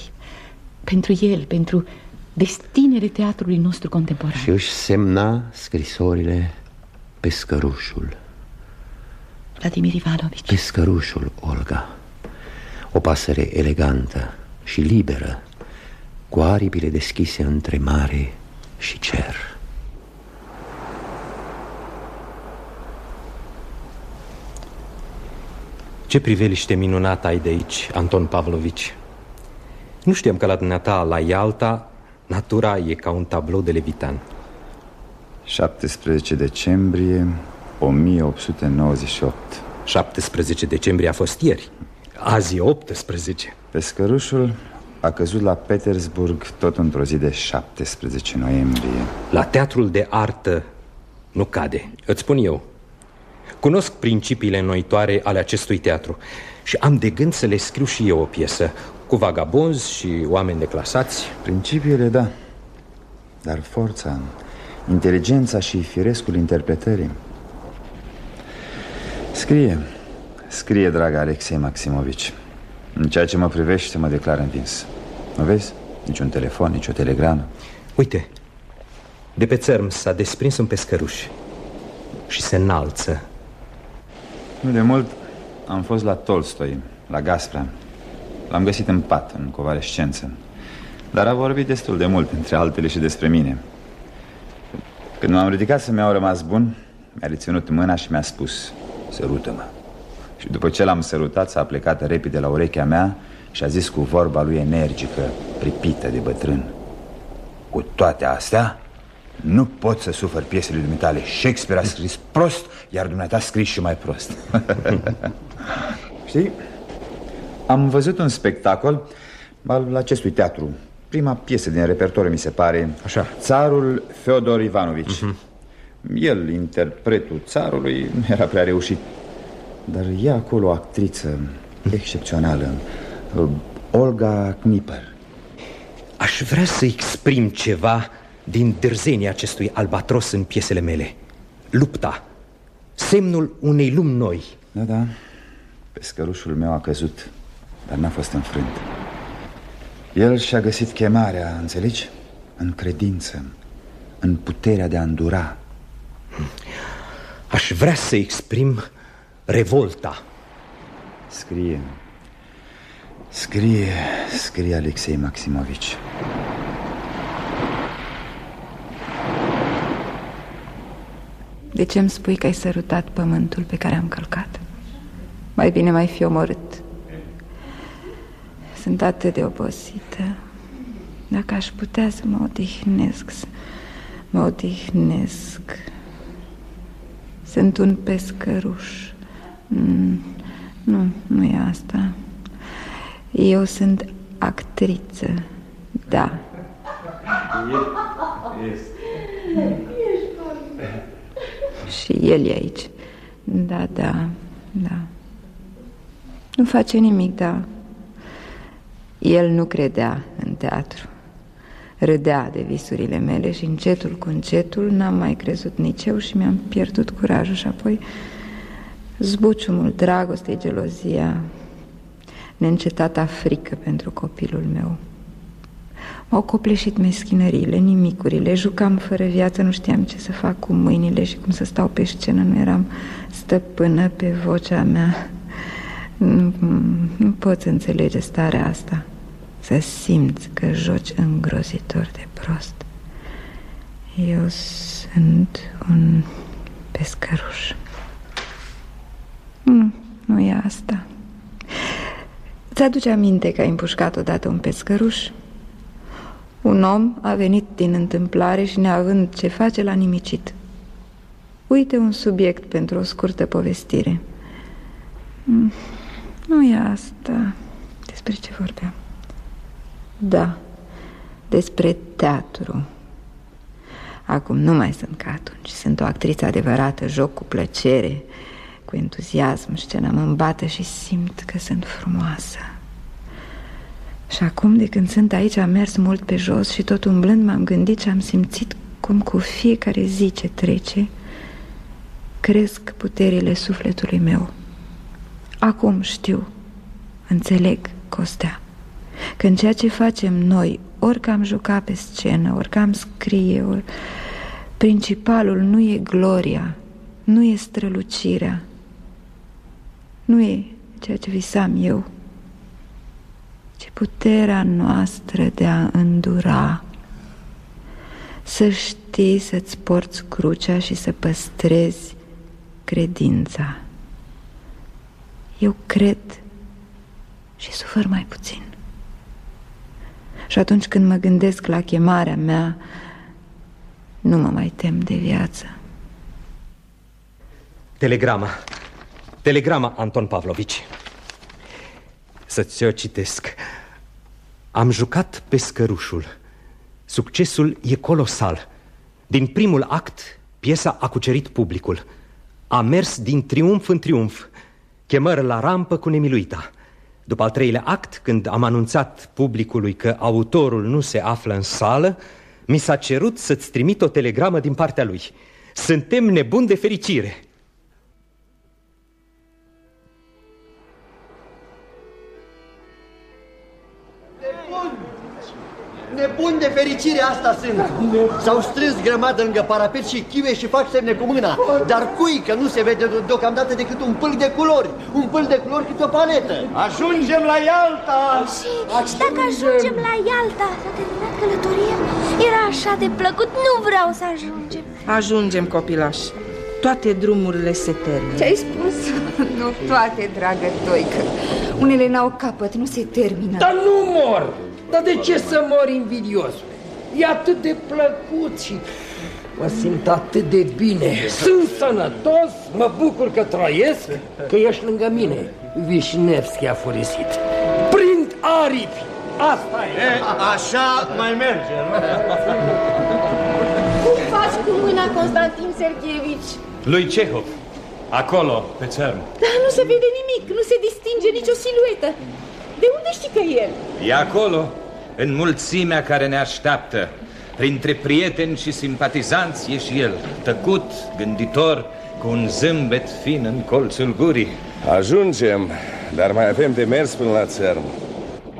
pentru el, pentru destinele teatrului nostru contemporan. Și își semna scrisorile pe scărușul Vladimir Ivanovici. Pe scărușul, Olga. O pasăre elegantă și liberă Cu aripile deschise între mare și cer. Ce priveliște minunată ai de aici, Anton Pavlovici. Nu știam că la dumneata, la Ialta, Natura e ca un tablou de Levitan. 17 decembrie 1898 17 decembrie a fost ieri. Azi e 18 Pescărușul a căzut la Petersburg tot într-o zi de 17 noiembrie. La teatrul de artă nu cade, îți spun eu. Cunosc principiile înnoitoare ale acestui teatru Și am de gând să le scriu și eu o piesă cu vagabonzi și oameni declasați. Principiile, da. Dar forța, inteligența și firescul interpretării. Scrie, scrie, dragă Alexei Maximovici. În ceea ce mă privește, mă declar învins Nu vezi? Nici un telefon, nici o telegramă. Uite, de pe țărm s-a desprins un pescăruș Și se înalță. Nu de mult am fost la Tolstoi, la Gaspra L-am găsit în pat, în convalescență Dar a vorbit destul de mult, între altele și despre mine. Când m-am ridicat să mi-au rămas bun Mi-a reținut mâna și mi-a spus Sărută-mă. Și după ce l-am sărutat s-a plecat repede la urechea mea Și a zis cu vorba lui energică, pripită de bătrân Cu toate astea nu pot să sufăr piesele dumitale. Shakespeare a scris prost, iar dumneata a scris și mai prost. Știi, am văzut un spectacol al acestui teatru. Prima piesă din repertoriu, mi se pare. Așa. Țarul Feodor Ivanovici. Uh -huh. El, interpretul țarului, era prea reușit. Dar e acolo o actriță excepțională Olga Kniper Aș vrea să exprim ceva din dârzenia acestui albatros în piesele mele. Lupta. Semnul unei lumi noi. Da, da. Pescărușul meu a căzut Dar n-a fost înfrânt. El și-a găsit chemarea, înțelegi? În credință În puterea de a îndura. Aș vrea să exprim revolta. Scrie. Scrie, scrie Alexei Maximovici. De ce îmi spui că ai sărutat pământul pe care am călcat? Mai bine mai fi omorât Sunt atât de obosită Dacă aș putea să mă odihnesc Să mă odihnesc. Sunt un pescăruș. Mm, Nu, nu e asta. Eu sunt actriță Da. Și el e aici. Da, da, da. Nu face nimic, da El nu credea în teatru. Râdea de visurile mele și încetul cu încetul N-am mai crezut nici eu și mi-am pierdut curajul Și apoi zbuciumul, dragostei, gelozia Neîncetata frică pentru copilul meu. M-au copleșit meschinările, nimicurile Jucam fără viață, nu știam ce să fac cu mâinile Și cum să stau pe scenă Nu eram stăpână pe vocea mea. Nu, nu pot înțelege starea asta Să simți că joci îngrozitor de prost Eu sunt un pescăruș Nu, nu e asta Ți-aduce aminte că ai împușcat odată un pescăruș? Un om a venit din întâmplare și neavând ce face l-a nimicit. Uite un subiect pentru o scurtă povestire. Mm, nu e asta. Despre ce vorbeam? Da, despre teatru. Acum nu mai sunt ca atunci. Sunt o actriță adevărată, joc cu plăcere, cu entuziasm. Scena mă îmbată și simt că sunt frumoasă. Și acum, de când sunt aici, am mers mult pe jos și tot umblând m-am gândit și am simțit cum cu fiecare zi ce trece cresc puterile sufletului meu. Acum știu, înțeleg, Costea, că în ceea ce facem noi, orică am jucat pe scenă, orică am scrie, ori... principalul nu e gloria, nu e strălucirea, nu e ceea ce visam eu, ci puterea noastră de a îndura, să știi să-ți porți crucea și să păstrezi credința. Eu cred și sufăr mai puțin. Și atunci când mă gândesc la chemarea mea, nu mă mai tem de viață. Telegrama. Telegrama, Anton Pavlovici. Să-ți o citesc. Am jucat pe scărușul. Succesul e colosal. Din primul act, piesa a cucerit publicul. A mers din triumf în triumf. Chemări la rampă cu nemiluita. După al treilea act, când am anunțat publicului că autorul nu se află în sală, mi s-a cerut să-ți trimit o telegramă din partea lui. Suntem nebuni de fericire. Nebun de fericire asta sunt. S-au strâns grămadă lângă parapet și chive și fac semne cu mâna. Dar cui că nu se vede deocamdată decât un pâlc de culori. Un pâlc de culori cât o paletă. Ajungem la Ialta! Și, și dacă ajungem la Ialta, s-a terminat călătoria, era așa de plăcut, nu vreau să ajungem. Ajungem, copilași. Toate drumurile se termină. Ce-ai spus? nu toate, dragă Toică. Unele n-au capăt, nu se termină. Dar nu mor! Dar de ce să mor invidios? E atât de plăcut și mă simt atât de bine. Sunt sănătos, mă bucur că trăiesc, că ești lângă mine. Vișnevski a furisit. Prind aripi! Asta e! e așa mai merge, nu? Cum faci cu mâna, Constantin Sergeevici? Lui Cehov, acolo, pe țărm. Dar nu se vede nimic, nu se distinge nicio siluetă. De unde știi că e el? E acolo, în mulțimea care ne așteaptă. Printre prieteni și simpatizanți e și el, tăcut, gânditor, cu un zâmbet fin în colțul gurii. Ajungem, dar mai avem de mers până la țărm.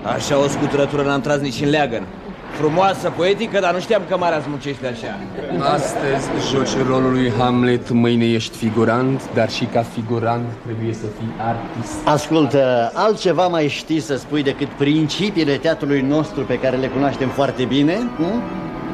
Așa o scuturătură n-am tras nici în leagăn. Frumoasă, poetică, dar nu știam că Marea smucește așa. Astăzi joci rolul lui Hamlet, mâine ești figurant, dar și ca figurant trebuie să fii artist. Ascultă, altceva mai știi să spui decât principiile teatrului nostru pe care le cunoaștem foarte bine? Hm?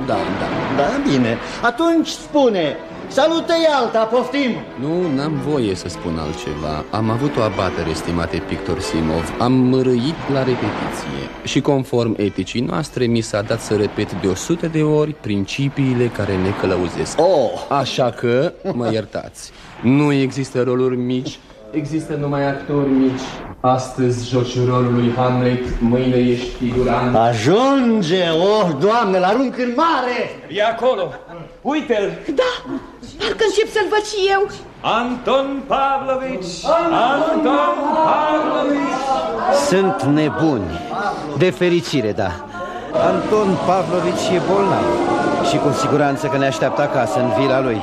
Da, da, da, bine. Atunci spune, Salută alta, poftim! Nu, n-am voie să spun altceva. Am avut o abatere, estimate pictor Simov. Am mărâit la repetiție. Și conform eticii noastre, mi s-a dat să repet de o sută de ori principiile care ne călăuzesc. Oh. Așa că, mă iertați, nu există roluri mici, există numai actori mici. Astăzi joci rolul lui Hamlet, mâine ești figurant. Ajunge, oh, doamne, l-arunc în mare! E acolo, uite-l! Da, parcă încep să-l văd și eu. Anton Pavlovici! Anton Pavlovici! Sunt nebuni. De fericire, da. Anton Pavlovici e bolnav și cu siguranță că ne așteaptă acasă, în vila lui.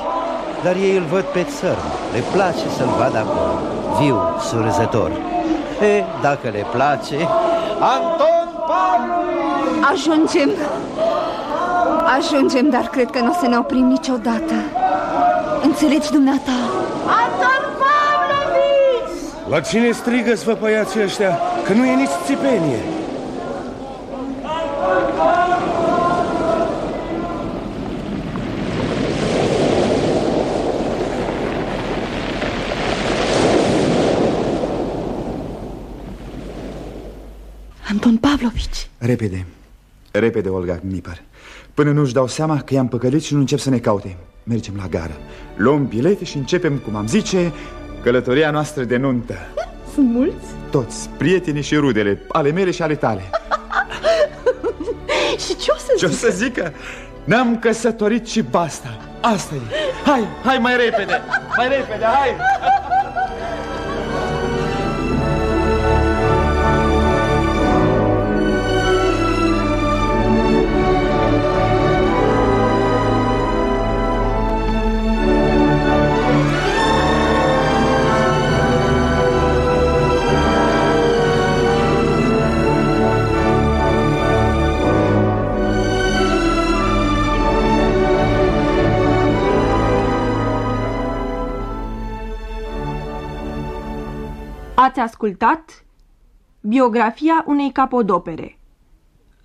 Dar ei îl văd pe țărm. Le place să-l vadă acolo, viu, surzător. E, dacă le place, Anton Pavlovici! Ajungem. Ajungem, dar cred că nu o să ne oprim niciodată. Înțelegi dumneata? Anton Pavlovici! La cine strigă svăpăiații ăștia? Că nu e nici țipenie. Anton Pavlovici. Repede, repede, Olga Kniper Până nu-și dau seama că i-am păcălit și nu încep să ne caute. Mergem la gară, luăm bilete și începem, cum am zice, călătoria noastră de nuntă. Sunt mulți? Toți, prietenii și rudele, ale mele și ale tale. Și ce o să Ce o să zică? Ne-am căsătorit și basta. Asta e. Hai, hai mai repede, mai repede, hai Ați ascultat biografia unei capodopere.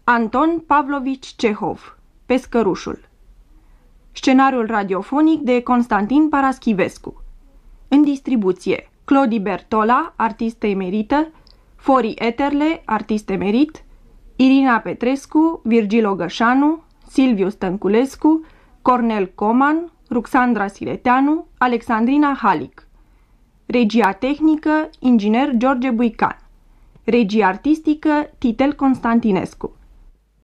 Anton Pavlovici Cehov Pescărușul. Scenariul radiofonic de Constantin Paraschivescu. În distribuție Clodi Bertola, artistă emerită Fori Eterle, artist emerit Irina Petrescu, Virgil Ogășanu Silviu Stănculescu Cornel Coman Ruxandra Sireteanu Alexandrina Halic Regia tehnică, inginer George Buican. Regia artistică, Titel Constantinescu.